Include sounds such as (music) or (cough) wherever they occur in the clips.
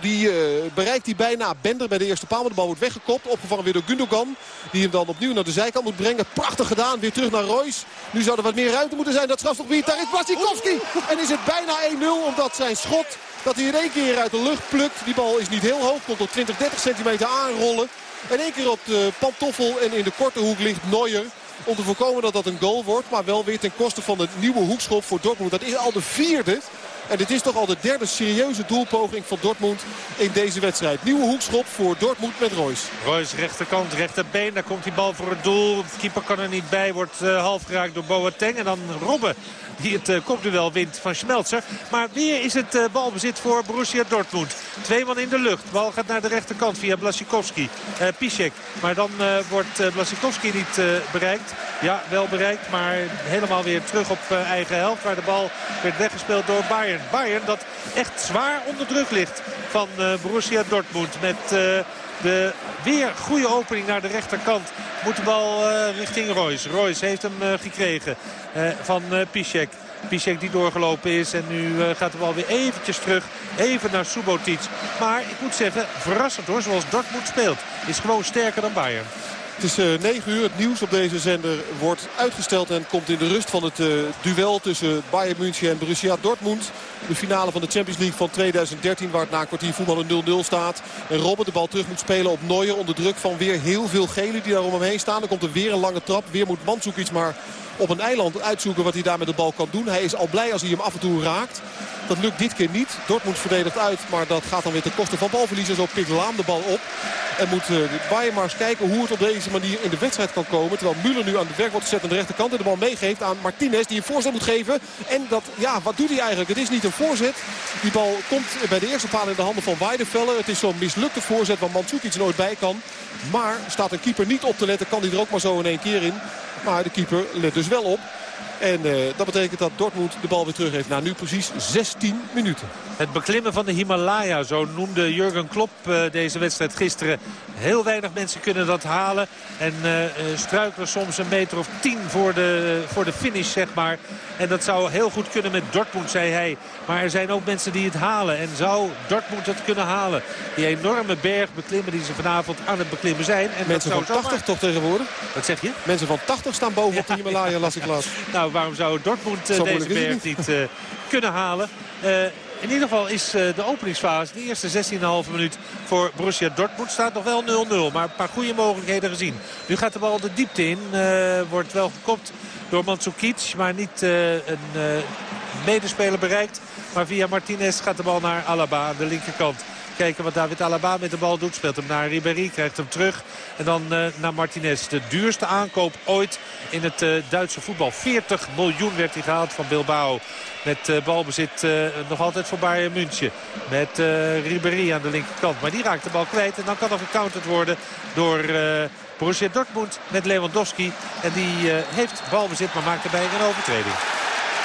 Die uh, bereikt hij bijna. Bender bij de eerste paal. Maar de bal wordt weggekopt. Opgevangen weer door Gundogan. Die hem dan opnieuw naar de zijkant moet brengen. Prachtig gedaan. Weer terug naar Royce. Nu zou er wat meer ruimte moeten zijn. Dat strafstofgebied. Daar is Blasikowski. En is het bijna 1-0. Omdat zijn schot dat hij in één keer uit de lucht plukt. Die bal is niet heel hoog. Komt tot 20, 30 centimeter aanrollen. En één keer op de pantoffel. En in de korte hoek ligt Neuer. Om te voorkomen dat dat een goal wordt. Maar wel weer ten koste van de nieuwe hoekschop voor Dortmund. Dat is al de vierde en dit is toch al de derde serieuze doelpoging van Dortmund in deze wedstrijd. Nieuwe hoekschop voor Dortmund met Royce. Royce rechterkant, rechterbeen. Daar komt die bal voor het doel. De keeper kan er niet bij. Wordt uh, half geraakt door Boateng. En dan Robben die het uh, kopduel wint van Schmelzer. Maar weer is het uh, balbezit voor Borussia Dortmund. Twee man in de lucht. Bal gaat naar de rechterkant via Blasikowski. Uh, Piszek. Maar dan wordt Blasikowski niet bereikt. Ja, wel bereikt. Maar helemaal weer terug op eigen helft. Waar de bal werd weggespeeld door Bayern. Bayern dat echt zwaar onder druk ligt van Borussia Dortmund. Met... De weer goede opening naar de rechterkant. Moet de bal uh, richting Royce. Royce heeft hem gekregen van Piszek. Piszek die doorgelopen is. En nu gaat de bal weer eventjes terug. Even naar Subotic. Maar ik moet zeggen, verrassend hoor. Zoals Dortmund speelt. Is gewoon sterker dan Bayern. Het is uh, 9 uur. Het nieuws op deze zender wordt uitgesteld en komt in de rust van het uh, duel tussen Bayern München en Borussia Dortmund. De finale van de Champions League van 2013 waar het na kwartier voetbal een 0-0 staat. En Robben de bal terug moet spelen op Neuer onder druk van weer heel veel gelen die daar om hem heen staan. Dan komt er weer een lange trap. Weer moet Mandzoek iets maar op een eiland uitzoeken wat hij daar met de bal kan doen. Hij is al blij als hij hem af en toe raakt. Dat lukt dit keer niet. Dortmund verdedigt uit, maar dat gaat dan weer ten koste van balverlies. En zo pikt Laam de bal op. En moet uh, kijken hoe het op deze manier in de wedstrijd kan komen. Terwijl Müller nu aan de werk wordt gezet aan de rechterkant. En de bal meegeeft aan Martinez die een voorzet moet geven. En dat, ja, wat doet hij eigenlijk? Het is niet een voorzet. Die bal komt bij de eerste paal in de handen van Weidefeller. Het is zo'n mislukte voorzet waar Mandzukic nooit bij kan. Maar staat een keeper niet op te letten, kan hij er ook maar zo in één keer in. Maar de keeper let dus wel op. En uh, dat betekent dat Dortmund de bal weer terug heeft na nu precies 16 minuten. Het beklimmen van de Himalaya, zo noemde Jurgen Klopp uh, deze wedstrijd gisteren. Heel weinig mensen kunnen dat halen. En uh, struikelen soms een meter of tien voor de, voor de finish, zeg maar. En dat zou heel goed kunnen met Dortmund, zei hij. Maar er zijn ook mensen die het halen. En zou Dortmund het kunnen halen? Die enorme berg beklimmen die ze vanavond aan het beklimmen zijn. En mensen dat van 80 toch tegenwoordig? Wat zeg je? Mensen van 80 staan boven op de Himalaya, las ik laatst. nou, waarom zou Dortmund uh, deze berg niet uh, kunnen halen? Uh, in ieder geval is de openingsfase, de eerste 16,5 minuut voor Borussia Dortmund, staat nog wel 0-0. Maar een paar goede mogelijkheden gezien. Nu gaat de bal de diepte in. Uh, wordt wel gekopt door Mandzukic, maar niet uh, een medespeler bereikt. Maar via Martinez gaat de bal naar Alaba aan de linkerkant. Kijken wat David Alaba met de bal doet. Speelt hem naar Ribéry, krijgt hem terug. En dan uh, naar Martinez. De duurste aankoop ooit in het uh, Duitse voetbal. 40 miljoen werd hij gehaald van Bilbao. Met uh, balbezit nog altijd voor Bayern München. Met Ribéry aan de linkerkant. Maar die raakt de bal kwijt. En dan kan er gecounterd worden door... Borussia Dortmund met Lewandowski. En die heeft balbezit, maar maakt erbij een overtreding.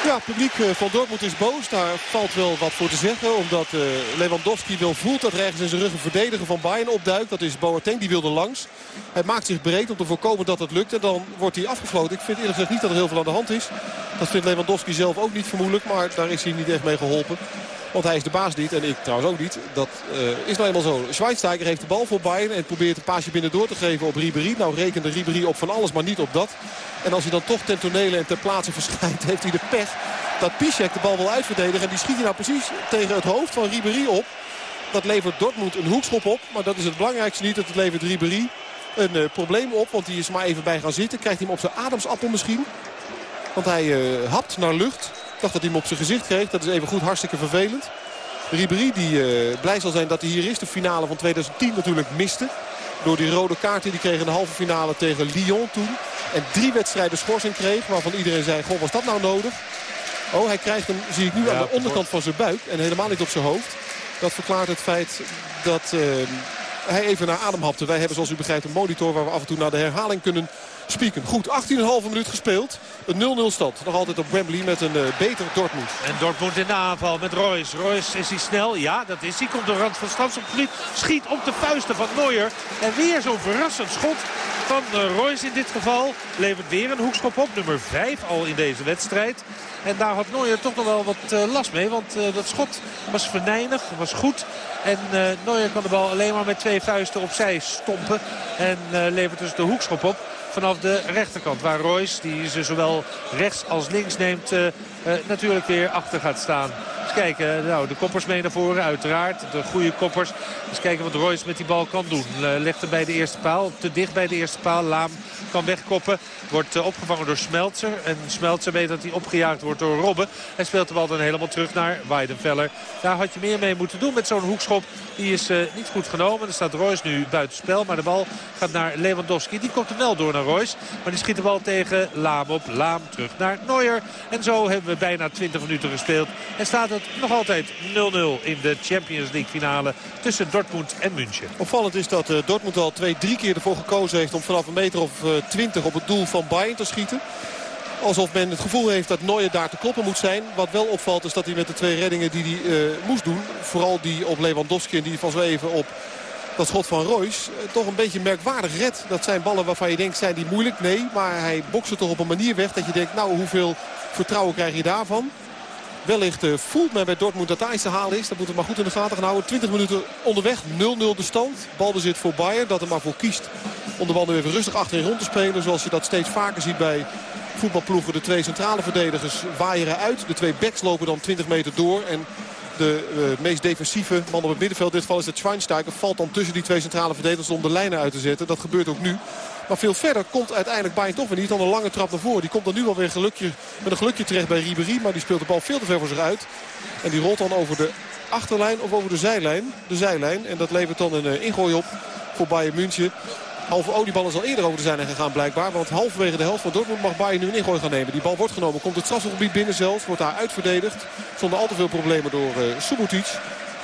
Ja, het publiek van Dortmund is boos. Daar valt wel wat voor te zeggen. Omdat uh, Lewandowski wel voelt dat er ergens in zijn rug een verdediger van Bayern opduikt. Dat is Boateng, die wilde langs. Hij maakt zich breed om te voorkomen dat het lukt. En dan wordt hij afgefloten. Ik vind eerlijk gezegd niet dat er heel veel aan de hand is. Dat vindt Lewandowski zelf ook niet vermoedelijk. Maar daar is hij niet echt mee geholpen. Want hij is de baas niet en ik trouwens ook niet. Dat uh, is nou eenmaal zo. Schweinsteiger heeft de bal voor Bayern en probeert een paasje binnen door te geven op Ribéry. Nou rekende Ribéry op van alles, maar niet op dat. En als hij dan toch ten tonele en ter plaatse (laughs) verschijnt, heeft hij de pech dat Piszek de bal wil uitverdedigen. En die schiet hij nou precies tegen het hoofd van Ribéry op. Dat levert Dortmund een hoekschop op. Maar dat is het belangrijkste niet. Het levert Ribéry een uh, probleem op. Want die is maar even bij gaan zitten. Krijgt hij hem op zijn ademsappel misschien. Want hij uh, hapt naar lucht. Ik dacht dat hij hem op zijn gezicht kreeg. Dat is even goed hartstikke vervelend. Ribéry die uh, blij zal zijn dat hij hier is. De finale van 2010 natuurlijk miste. Door die rode kaart die hij kreeg in de halve finale tegen Lyon toen. En drie wedstrijden schorsing kreeg. Waarvan iedereen zei, goh was dat nou nodig? Oh, hij krijgt hem, zie ik nu, ja, aan de onderkant van zijn buik. En helemaal niet op zijn hoofd. Dat verklaart het feit dat uh, hij even naar adem hapte. Wij hebben zoals u begrijpt een monitor waar we af en toe naar de herhaling kunnen spieken. Goed, 18,5 minuut gespeeld. Een 0-0 stand. Nog altijd op Wembley met een uh, beter Dortmund. En Dortmund in de aanval met Royce. Royce is hij snel? Ja, dat is hij. Komt de rand van strafschopgebied. Schiet op de vuisten van Neuer. En weer zo'n verrassend schot van uh, Royce in dit geval. Levert weer een hoekschop op. Nummer 5 al in deze wedstrijd. En daar had Neuer toch nog wel wat uh, last mee. Want dat schot was venijnig, was goed. En uh, Neuer kan de bal alleen maar met twee vuisten opzij stompen. En levert dus de hoekschop op vanaf de rechterkant. Waar Royce, die ze zowel rechts als links neemt, uh, natuurlijk weer achter gaat staan. Kijken, nou, de koppers mee naar voren uiteraard. De goede koppers. Eens kijken wat Royce met die bal kan doen. legt hem bij de eerste paal, te dicht bij de eerste paal. Laam kan wegkoppen. Wordt uh, opgevangen door Smeltzer. En Smeltzer weet dat hij opgejaagd wordt door Robben. Hij speelt de bal dan helemaal terug naar Weidenfeller. Daar had je meer mee moeten doen met zo'n hoekschop. Die is uh, niet goed genomen. Er staat Royce nu buitenspel. Maar de bal gaat naar Lewandowski. Die komt er wel door naar Royce. Maar die schiet de bal tegen Laam op. Laam terug naar Neuer. En zo hebben we bijna 20 minuten gespeeld. En staat nog altijd 0-0 in de Champions League finale tussen Dortmund en München. Opvallend is dat uh, Dortmund al twee, drie keer ervoor gekozen heeft om vanaf een meter of 20 op het doel van Bayern te schieten. Alsof men het gevoel heeft dat Neuer daar te kloppen moet zijn. Wat wel opvalt is dat hij met de twee reddingen die hij uh, moest doen. Vooral die op Lewandowski en die van zo even op dat schot van Royce. Toch een beetje merkwaardig red. Dat zijn ballen waarvan je denkt zijn die moeilijk. Nee, maar hij bokst er toch op een manier weg dat je denkt nou hoeveel vertrouwen krijg je daarvan. Wellicht uh, voelt men bij Dortmund dat daar te halen is. Dat moeten we maar goed in de gaten gaan houden. 20 minuten onderweg, 0-0 de stand. Balbezit voor Bayern, dat er maar voor kiest om de bal nu even rustig achterin rond te spelen. Zoals je dat steeds vaker ziet bij voetbalploegen. De twee centrale verdedigers waaieren uit. De twee backs lopen dan 20 meter door. En de uh, meest defensieve man op het middenveld, dit geval is het Schweinsteiger, valt dan tussen die twee centrale verdedigers om de lijnen uit te zetten. Dat gebeurt ook nu. Maar veel verder komt uiteindelijk Bayern toch weer niet. Dan een lange trap naar voren. Die komt dan nu alweer gelukje, met een gelukje terecht bij Ribéry. Maar die speelt de bal veel te ver voor zich uit. En die rolt dan over de achterlijn of over de zijlijn. De zijlijn. En dat levert dan een uh, ingooi op voor Bayern München. Halve oliebal is al eerder over de zijlijn gegaan blijkbaar. Want halverwege de helft van Dortmund mag Bayern nu een ingooi gaan nemen. Die bal wordt genomen. Komt het strafgebied binnen zelfs. Wordt daar uitverdedigd. Zonder al te veel problemen door uh.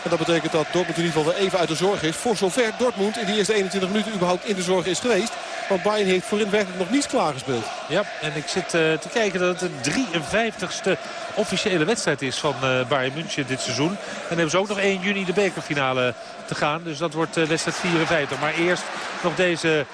En dat betekent dat Dortmund in ieder geval weer even uit de zorg is. Voor zover Dortmund in die eerste 21 minuten überhaupt in de zorg is geweest. Want Bayern heeft voorin werkelijk nog niets klaargespeeld. Ja, en ik zit uh, te kijken dat het de 53ste officiële wedstrijd is van uh, Bayern München dit seizoen. En dan hebben ze ook nog 1 juni de bekerfinale te gaan. Dus dat wordt uh, wedstrijd 54. Maar eerst nog deze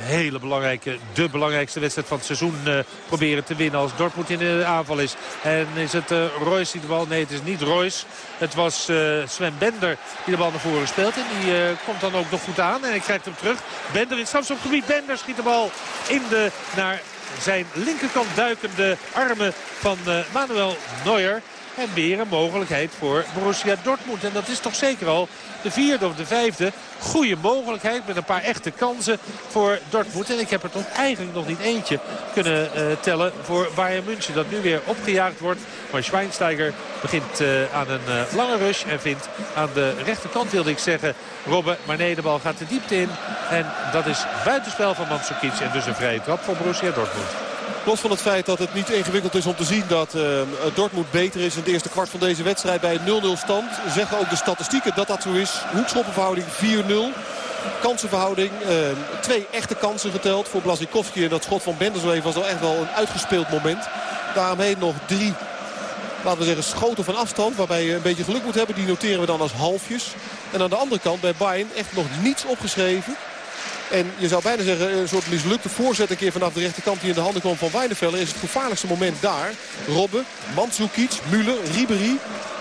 hele belangrijke, de belangrijkste wedstrijd van het seizoen uh, proberen te winnen als Dortmund in de aanval is. En is het uh, Royce die de bal... Nee, het is niet Royce. Het was Sven Bender die de bal naar voren speelt. En die komt dan ook nog goed aan. En hij krijgt hem terug. Bender in het strafschopgebied. Bender schiet de bal in de, naar zijn linkerkant duikende armen van Manuel Neuer. En weer een mogelijkheid voor Borussia Dortmund. En dat is toch zeker al de vierde of de vijfde goede mogelijkheid. Met een paar echte kansen voor Dortmund. En ik heb er toch eigenlijk nog niet eentje kunnen uh, tellen voor Bayern München. Dat nu weer opgejaagd wordt. Maar Schweinsteiger begint uh, aan een lange rush. En vindt aan de rechterkant wilde ik zeggen Robben. Maar nee, de bal gaat de diepte in. En dat is buitenspel van Mandzukic. En dus een vrije trap voor Borussia Dortmund. Los van het feit dat het niet ingewikkeld is om te zien dat uh, Dortmund beter is in het eerste kwart van deze wedstrijd bij een 0-0 stand. Zeggen ook de statistieken dat dat zo is. Hoekschoppenverhouding 4-0. Kansenverhouding, uh, twee echte kansen geteld voor Blazikowski. En dat schot van Bender was al echt wel een uitgespeeld moment. Daaromheen nog drie, laten we zeggen, schoten van afstand. Waarbij je een beetje geluk moet hebben. Die noteren we dan als halfjes. En aan de andere kant bij Bayern echt nog niets opgeschreven. En je zou bijna zeggen een soort mislukte voorzet een keer vanaf de rechterkant die in de handen kwam van Weidenfeller. Is het gevaarlijkste moment daar. Robben, Mandzukic, Müller, Ribéry.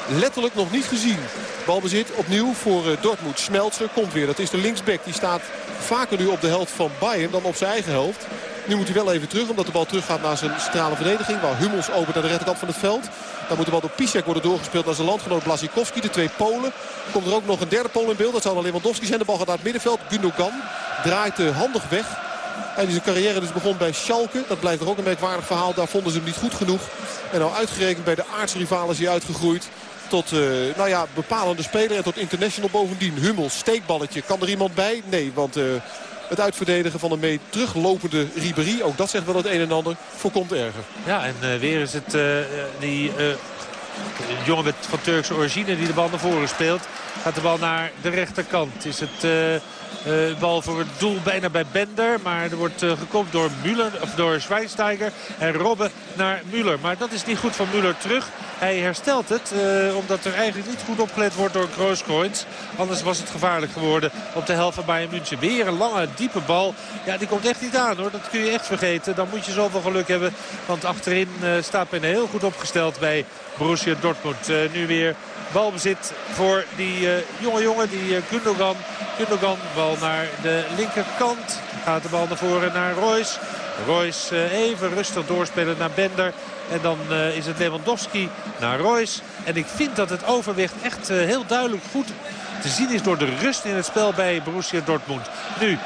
Letterlijk nog niet gezien. Balbezit opnieuw voor uh, Dortmund. Schmelzer komt weer. Dat is de linksback. Die staat vaker nu op de helft van Bayern dan op zijn eigen helft. Nu moet hij wel even terug, omdat de bal terug gaat naar zijn centrale verdediging. Waar Hummels opent aan de rechterkant van het veld. Dan moet de bal door Pisek worden doorgespeeld naar zijn landgenoot Blazikowski. De twee Polen. Komt er ook nog een derde Pool in beeld. Dat dan Lewandowski zijn. De bal gaat naar het middenveld. Gundogan draait uh, handig weg. En zijn carrière dus begon bij Schalke. Dat blijft er ook een merkwaardig verhaal. Daar vonden ze hem niet goed genoeg. En nou uitgerekend bij de aardsrivalen is hij uitgegroeid tot uh, nou ja, bepalende speler en tot international bovendien. Hummel, steekballetje. Kan er iemand bij? Nee, want uh, het uitverdedigen van een mee teruglopende Ribéry, ook dat zegt wel het een en ander, voorkomt erger. Ja, en uh, weer is het die De jongen van Turkse origine die de bal naar voren speelt. Gaat de bal naar de rechterkant. Is het... Uh, bal voor het doel bijna bij Bender. Maar er wordt uh, gekopt door, Müller, of door Schweinsteiger. En Robben naar Müller. Maar dat is niet goed van Müller terug. Hij herstelt het. Omdat er eigenlijk niet goed opgelet wordt door Grooskreutz. Anders was het gevaarlijk geworden op de helft van Bayern München. Weer een lange, diepe bal. Ja, die komt echt niet aan hoor. Dat kun je echt vergeten. Dan moet je zoveel geluk hebben. Want achterin staat men heel goed opgesteld bij Borussia Dortmund. nu weer balbezit voor die jonge jongen, die Gundogan. Gundogan, bal naar de linkerkant. Gaat de bal naar voren naar Royce. Royce eh, even rustig doorspelen naar Bender. En dan is het Lewandowski naar Royce. En ik vind dat het overwicht echt heel duidelijk goed te zien is door de rust in het spel bij Borussia Dortmund. Nu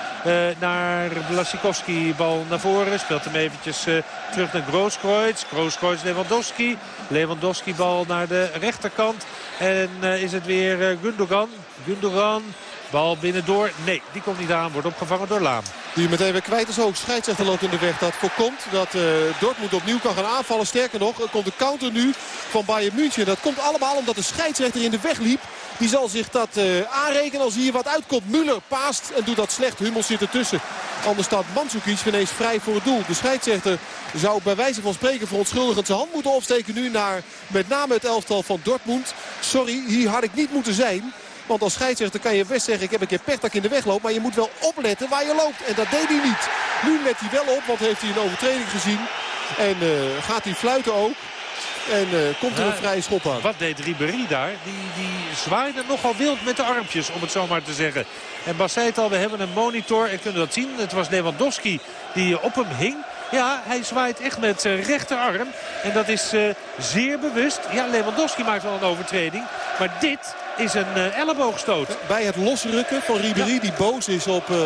naar Blasikowski, bal naar voren. Speelt hem eventjes terug naar Grooskreutz. Grooskreutz Lewandowski. Lewandowski bal naar de rechterkant. En is het weer Gundogan. Gundogan Bal binnendoor. Nee, die komt niet aan. Wordt opgevangen door Laam. Die meteen weer kwijt is ook. Scheidsrechter loopt in de weg. Dat voorkomt dat uh, Dortmund opnieuw kan gaan aanvallen. Sterker nog, er komt de counter nu van Bayern München. Dat komt allemaal omdat de scheidsrechter in de weg liep. Die zal zich dat uh, aanrekenen als hier wat uitkomt. Muller paast en doet dat slecht. Hummels zit ertussen. Anders staat Mandzukic ineens vrij voor het doel. De scheidsrechter zou bij wijze van spreken verontschuldigend zijn hand moeten opsteken. Nu naar met name het elftal van Dortmund. Sorry, hier had ik niet moeten zijn. Want als scheidsrechter kan je best zeggen, ik heb een keer pech dat ik in de weg loop. Maar je moet wel opletten waar je loopt. En dat deed hij niet. Nu let hij wel op, want heeft hij een overtreding gezien. En uh, gaat hij fluiten ook. En uh, komt er een vrije schop aan. Wat deed Ribéry daar? Die, die zwaaide nogal wild met de armpjes, om het zo maar te zeggen. En Bas zei het al, we hebben een monitor en kunnen dat zien. Het was Lewandowski die op hem hing. Ja, hij zwaait echt met zijn rechterarm. En dat is uh, zeer bewust. Ja, Lewandowski maakt wel een overtreding. Maar dit is een uh, elleboogstoot. Bij het losrukken van Ribéry die boos is op uh,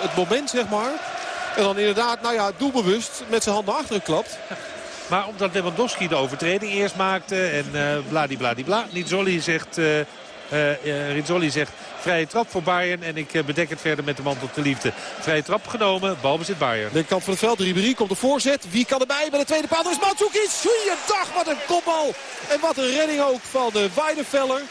het moment, zeg maar. En dan inderdaad, nou ja, doelbewust met zijn handen achter klapt. Maar omdat Lewandowski de overtreding eerst maakte en bladibladibla. Niet Zolli zegt... Uh, Rizzoli zegt vrije trap voor Bayern. En ik bedek het verder met de man tot de liefde. Vrije trap genomen, balbezit Bayern. De kant van het veld, Ribéry komt de voorzet. Wie kan erbij bij de tweede paal? Dat is Mandzukic. dag, wat een kopbal. En wat een redding ook van de Weideveller.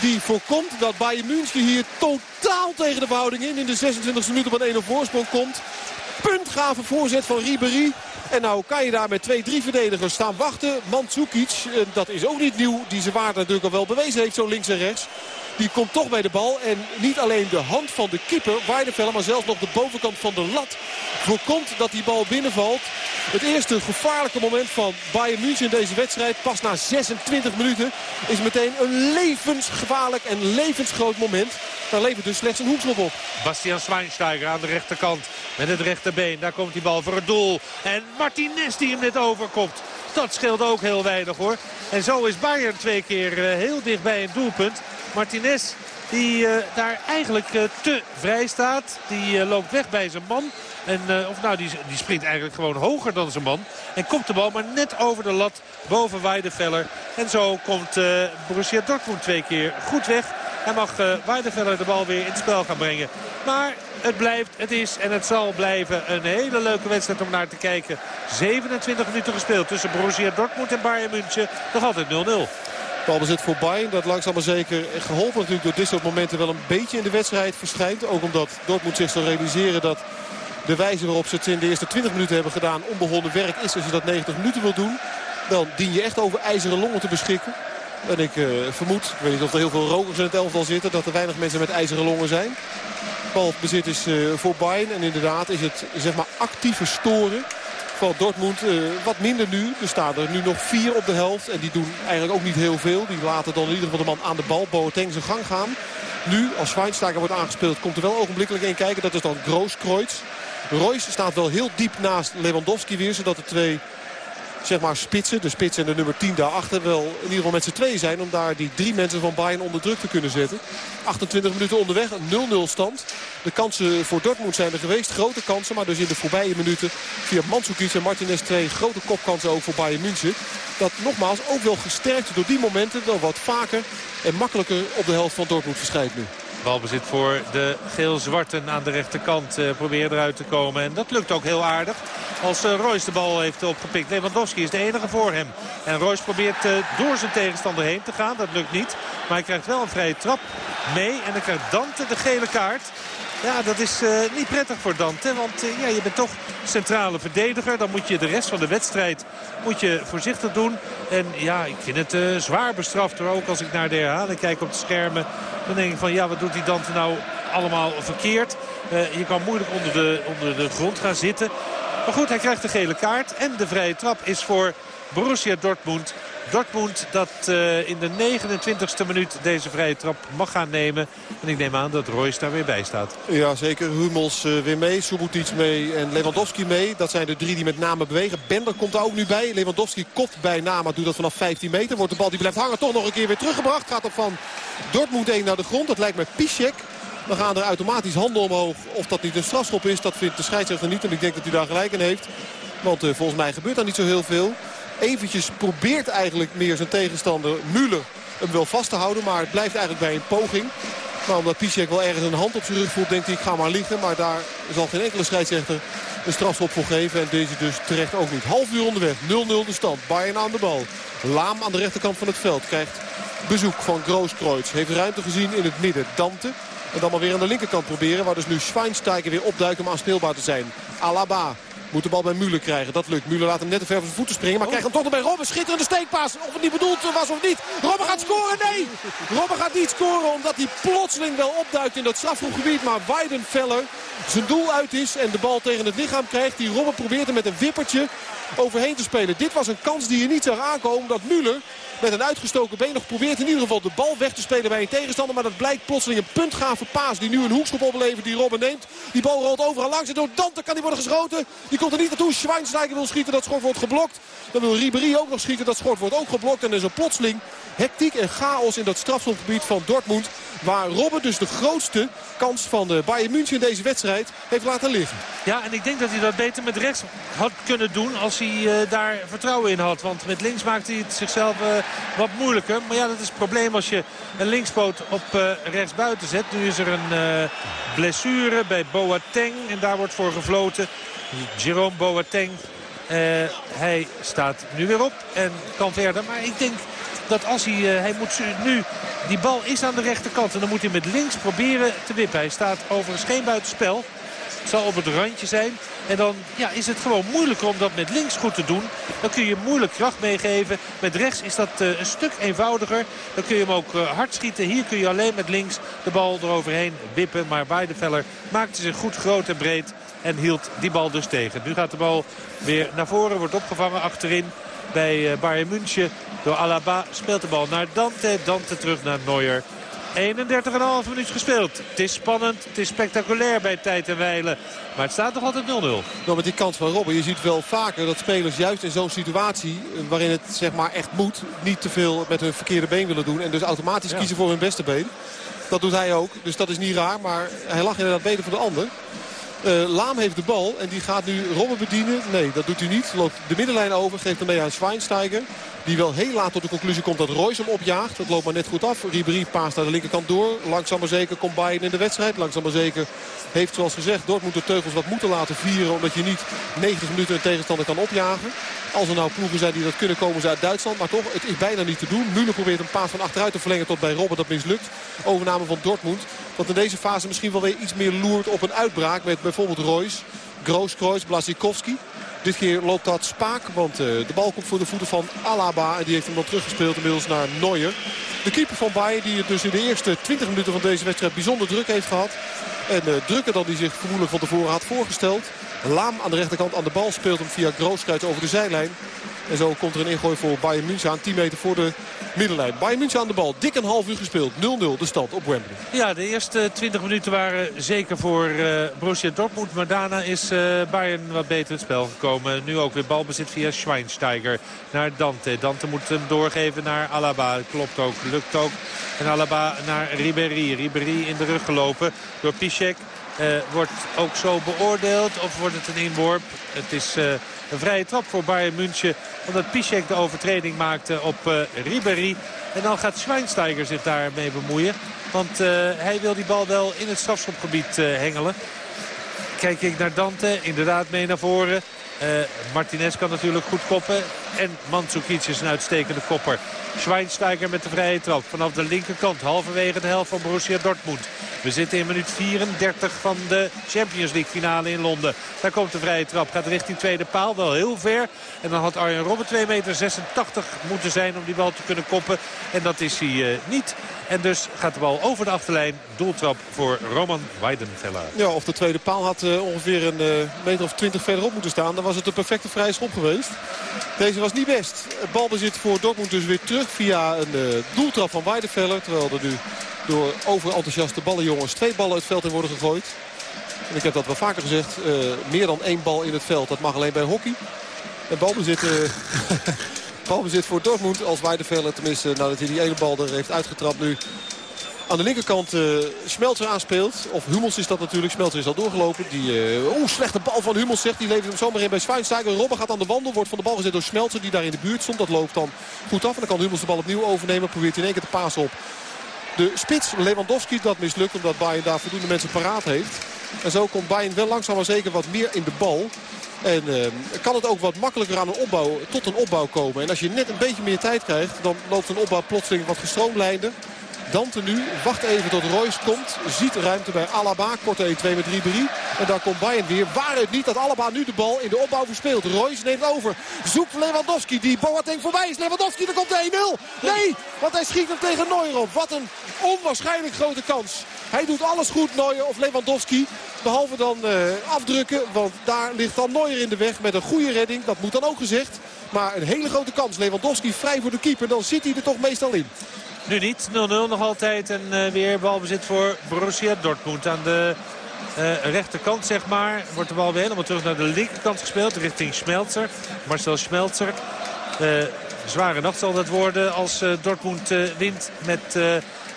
Die voorkomt dat Bayern München hier totaal tegen de verhouding in. In de 26e minuut op een 1-0 voorsprong komt. Puntgave voorzet van Ribéry. En nou kan je daar met twee, drie verdedigers staan wachten. Mandzukic, dat is ook niet nieuw. Die zijn waarde natuurlijk al wel bewezen heeft, zo links en rechts. Die komt toch bij de bal. En niet alleen de hand van de keeper, Weidenfeller, maar zelfs nog de bovenkant van de lat voorkomt dat die bal binnenvalt. Het eerste gevaarlijke moment van Bayern München in deze wedstrijd, pas na 26 minuten, is meteen een levensgevaarlijk en levensgroot moment. Daar levert dus slechts een hoekschop op. Bastian Schweinsteiger aan de rechterkant met het rechterbeen. Daar komt die bal voor het doel. En Martinez die hem net overkomt. Dat scheelt ook heel weinig hoor. En zo is Bayern twee keer eh, heel dicht bij een doelpunt. Martinez die uh, daar eigenlijk uh, te vrij staat. Die loopt weg bij zijn man. En, of nou, die, die springt eigenlijk gewoon hoger dan zijn man. En komt de bal maar net over de lat boven Weideveller. En zo komt Borussia Dortmund twee keer goed weg. Hij mag Weideveller de bal weer in het spel gaan brengen. Maar het blijft, het is en het zal blijven een hele leuke wedstrijd om naar te kijken. 27 minuten gespeeld tussen Borussia Dortmund en Bayern München. Nog altijd 0-0. Balbezit voor Bayern. Dat langzaam maar zeker geholpen natuurlijk door dit soort momenten wel een beetje in de wedstrijd verschijnt. Ook omdat Dortmund zich zal realiseren dat de wijze waarop ze het in de eerste 20 minuten hebben gedaan onbegonnen werk is. Als je dat 90 minuten wil doen, dan dien je echt over ijzeren longen te beschikken. En ik uh, vermoed, ik weet niet of er heel veel rokers in het elftal zitten, dat er weinig mensen met ijzeren longen zijn. Balbezit is uh, voor Bayern en inderdaad is het zeg maar actieve storen van Dortmund uh, wat minder nu. Er staan er nu nog vier op de helft. En die doen eigenlijk ook niet heel veel. Die laten dan in ieder geval de man aan de bal. Boateng zijn gang gaan. Nu, als Schweinsteiger wordt aangespeeld, komt er wel ogenblikkelijk een kijken. Dat is dan Grooskreutz. Royce staat wel heel diep naast Lewandowski weer. Zodat de twee zeg maar, spitsen, de spits en de nummer 10 daarachter... wel in ieder geval met z'n twee zijn om daar die drie mensen van Bayern onder druk te kunnen zetten. 28 minuten onderweg, een 0-0 stand. De kansen voor Dortmund zijn er geweest, grote kansen. Maar dus in de voorbije minuten via Mandzukic en Martinez twee grote kopkansen ook voor Bayern München. Dat nogmaals ook wel gesterkt door die momenten wel wat vaker en makkelijker op de helft van Dortmund verschijnt nu. Balbezit voor de geel-zwarten aan de rechterkant. Uh, proberen eruit te komen. En dat lukt ook heel aardig. als uh, Royce de bal heeft opgepikt. Lewandowski is de enige voor hem. En Royce probeert door zijn tegenstander heen te gaan. Dat lukt niet. Maar hij krijgt wel een vrije trap mee. En dan krijgt Dante de gele kaart. Ja, dat is uh, niet prettig voor Dante. Want uh, ja, je bent toch centrale verdediger. Dan moet je de rest van de wedstrijd moet je voorzichtig doen. En ja, ik vind het uh, zwaar bestraft. Hoor. Ook als ik naar de herhaling kijk op de schermen. Dan denk ik van ja, wat doet die Dante nou allemaal verkeerd. je kan moeilijk onder de, onder de grond gaan zitten. Maar goed, hij krijgt de gele kaart. En de vrije trap is voor Borussia Dortmund. Dortmund dat uh, in de 29e minuut deze vrije trap mag gaan nemen. En ik neem aan dat Royce daar weer bij staat. Ja, zeker. Hummels uh, weer mee, Subotic mee en Lewandowski mee. Dat zijn de drie die met name bewegen. Bender komt daar ook nu bij. Lewandowski kopt bij Nama, doet dat vanaf 15 meter. Wordt de bal die blijft hangen toch nog een keer weer teruggebracht. Gaat op van Dortmund 1 naar de grond. Dat lijkt me Piszek. Dan gaan er automatisch handen omhoog. Of dat niet een strafschop is, dat vindt de scheidsrechter niet. En ik denk dat hij daar gelijk in heeft. Want uh, volgens mij gebeurt daar niet zo heel veel eventjes probeert eigenlijk meer zijn tegenstander Müller hem wel vast te houden. Maar het blijft eigenlijk bij een poging. Maar omdat Piszek wel ergens een hand op zijn rug voelt, denkt hij ik ga maar liggen. Maar daar zal geen enkele scheidsrechter een strafschop voor geven. En deze dus terecht ook niet. Half uur onderweg, 0-0 de stand. Bayern aan de bal. Laam aan de rechterkant van het veld krijgt bezoek van Grooskreutz. Heeft ruimte gezien in het midden. Dante. En dan maar weer aan de linkerkant proberen. Waar dus nu Schweinsteiger weer opduikt om aanspeelbaar te zijn. Alaba moet de bal bij Müller krijgen. Dat lukt. Müller laat hem net te ver van zijn voeten springen. Maar krijgt hem toch nog bij Robben. Schitterende steekpaas. Of het niet bedoeld was of niet. Robben gaat scoren. Nee. Robben gaat niet scoren omdat hij plotseling wel opduikt in dat strafgroepgebied. Maar Weidenfeller zijn doel uit is en de bal tegen het lichaam krijgt. Die Robben probeert hem met een wippertje overheen te spelen. Dit was een kans die je niet zag aankomen. Dat Müller met een uitgestoken been nog probeert in ieder geval de bal weg te spelen bij een tegenstander. Maar dat blijkt plotseling een puntgave paas die nu een hoekschop oplevert die Robben neemt. Die bal rolt overal langs en door Dante kan die worden geschoten. Die komt er niet naartoe. Schweinsteiger wil schieten, dat schot wordt geblokt. Dan wil Ribéry ook nog schieten, dat schot wordt ook geblokt. En er is een plotseling hectiek en chaos in dat strafschopgebied van Dortmund. Waar Robben dus de grootste kans van de Bayern München in deze wedstrijd heeft laten liggen. Ja, en ik denk dat hij dat beter met rechts had kunnen doen als hij uh, daar vertrouwen in had. Want met links maakt hij het zichzelf uh, wat moeilijker. Maar ja, dat is het probleem als je een linkspoot op uh, rechts buiten zet. Nu is er een blessure bij Boateng en daar wordt voor gefloten. Jerome Boateng, hij staat nu weer op en kan verder. Maar ik denk dat als hij, uh, hij moet nu, die bal is aan de rechterkant. En dan moet hij met links proberen te wippen. Hij staat overigens geen buitenspel. Het zal op het randje zijn. En dan ja, is het gewoon moeilijker om dat met links goed te doen. Dan kun je moeilijk kracht meegeven. Met rechts is dat uh, een stuk eenvoudiger. Dan kun je hem ook uh, hard schieten. Hier kun je alleen met links de bal eroverheen wippen. Maar Weideveller maakte zich goed groot en breed. En hield die bal dus tegen. Nu gaat de bal weer naar voren. Wordt opgevangen achterin bij Bayern München. Door Alaba speelt de bal naar Dante. Dante terug naar Neuer. 31,5 minuut gespeeld. Het is spannend, het is spectaculair bij tijd en wijlen. Maar het staat nog altijd 0-0. Nou, met die kant van Robben, je ziet wel vaker dat spelers juist in zo'n situatie... Eh, waarin het zeg maar echt moet, niet te veel met hun verkeerde been willen doen. En dus automatisch kiezen voor hun beste been. Dat doet hij ook, dus dat is niet raar. Maar hij lag inderdaad beter voor de ander. Uh, Laam heeft de bal en die gaat nu Robben bedienen. Nee, dat doet hij niet. Loopt de middenlijn over, geeft hem mee aan Schweinsteiger. Die wel heel laat tot de conclusie komt dat Royce hem opjaagt. Dat loopt maar net goed af. Ribéry paast naar de linkerkant door. Langzaam maar zeker komt Bayern in de wedstrijd. Langzaam maar zeker heeft zoals gezegd Dortmund de teugels wat moeten laten vieren. Omdat je niet 90 minuten een tegenstander kan opjagen. Als er nou ploegen zijn die dat kunnen komen ze uit Duitsland. Maar toch, het is bijna niet te doen. Müller probeert een paas van achteruit te verlengen tot bij Robben. Dat mislukt. Overname van Dortmund. Dat in deze fase misschien wel weer iets meer loert op een uitbraak. Met bijvoorbeeld Royce, Grooskreuz, Blasikowski. Dit keer loopt dat spaak, want uh, de bal komt voor de voeten van Alaba. En die heeft hem dan teruggespeeld inmiddels naar Neuer. De keeper van Bayern die het dus in de eerste 20 minuten van deze wedstrijd bijzonder druk heeft gehad. En uh, drukker dan hij zich vermoedelijk van tevoren had voorgesteld. Laam aan de rechterkant aan de bal speelt hem via Grooskruid over de zijlijn. En zo komt er een ingooi voor Bayern München aan 10 meter voor de middenlijn. Bayern München aan de bal. Dik een half uur gespeeld. 0-0 de stand op Wembley. Ja, de eerste 20 minuten waren zeker voor uh, Borussia Dortmund. Maar daarna is uh, Bayern wat beter het spel gekomen. Nu ook weer balbezit via Schweinsteiger naar Dante. Dante moet hem doorgeven naar Alaba. Klopt ook, lukt ook. En Alaba naar Ribéry. Ribéry in de rug gelopen door Piszek. Uh, wordt ook zo beoordeeld of wordt het een inworp? Het is een vrije trap voor Bayern München. Omdat Piszek de overtreding maakte op uh, Ribéry. En dan gaat Schweinsteiger zich daarmee bemoeien. Want hij wil die bal wel in het strafschopgebied hengelen. Kijk ik naar Dante, inderdaad mee naar voren. Martinez kan natuurlijk goed koppen. En Mandzukic is een uitstekende kopper. Schweinsteiger met de vrije trap vanaf de linkerkant. Halverwege de helft van Borussia Dortmund. We zitten in minuut 34 van de Champions League finale in Londen. Daar komt de vrije trap. Gaat richting tweede paal. Wel heel ver. En dan had Arjen Robben 2,86 meter moeten zijn om die bal te kunnen koppen. En dat is hij uh, niet. En dus gaat de bal over de achterlijn. Doeltrap voor Roman Weidenfeller. Ja, of de tweede paal had uh, ongeveer een uh, meter of twintig verderop moeten staan. Dan was het een perfecte vrije schop geweest. Deze was niet best. Het balbezit voor Dortmund dus weer terug via een uh, doeltrap van Weidenfeller. Terwijl er nu door overenthousiaste ballenjongens twee ballen het veld in worden gegooid. En ik heb dat wel vaker gezegd. meer dan één bal in het veld. Dat mag alleen bij hockey. En balbezit... (laughs) Balbezit voor Dortmund als Weideveller. Tenminste nadat hij die ene bal er heeft uitgetrapt nu. Aan de linkerkant uh, aanspeelt. Of Hummels is dat natuurlijk. Smelter is al doorgelopen. Die, uh, Oeh, slechte bal van Hummels zegt. Die levert hem zomaar in bij Schweinsteiger. Robben gaat aan de wandel. Wordt van de bal gezet door Smelter die daar in de buurt stond. Dat loopt dan goed af. En dan kan Hummels de bal opnieuw overnemen. Probeert in één keer te pasen op de spits Lewandowski. Dat mislukt omdat Bayern daar voldoende mensen paraat heeft. En zo komt Bayern wel langzaam maar zeker wat meer in de bal. En uh, kan het ook wat makkelijker aan een opbouw, tot een opbouw komen. En als je net een beetje meer tijd krijgt, dan loopt een opbouw plotseling wat gestroomlijnder. Dante nu wacht even tot Royce komt. Ziet ruimte bij Alaba. Korte 1-2 met Ribéry. En daar komt Bayern weer. Waar het niet dat Alaba nu de bal in de opbouw verspeelt. Royce neemt over. Zoekt Lewandowski. Die Boateng voorbij is. Lewandowski, daar komt de 1-0. Nee, want hij schiet hem tegen Neuer op. Wat een onwaarschijnlijk grote kans. Hij doet alles goed, Neuer of Lewandowski. Behalve dan uh, afdrukken, want daar ligt dan Neuer in de weg met een goede redding. Dat moet dan ook gezegd. Maar een hele grote kans. Lewandowski vrij voor de keeper. Dan zit hij er toch meestal in. Nu niet. 0-0 nog altijd. En uh, weer balbezit voor Borussia Dortmund. Aan de uh, rechterkant zeg maar. Wordt de bal weer helemaal terug naar de linkerkant gespeeld. Richting Schmelzer. Marcel Schmelzer. Uh, zware nacht zal dat worden als Dortmund wint met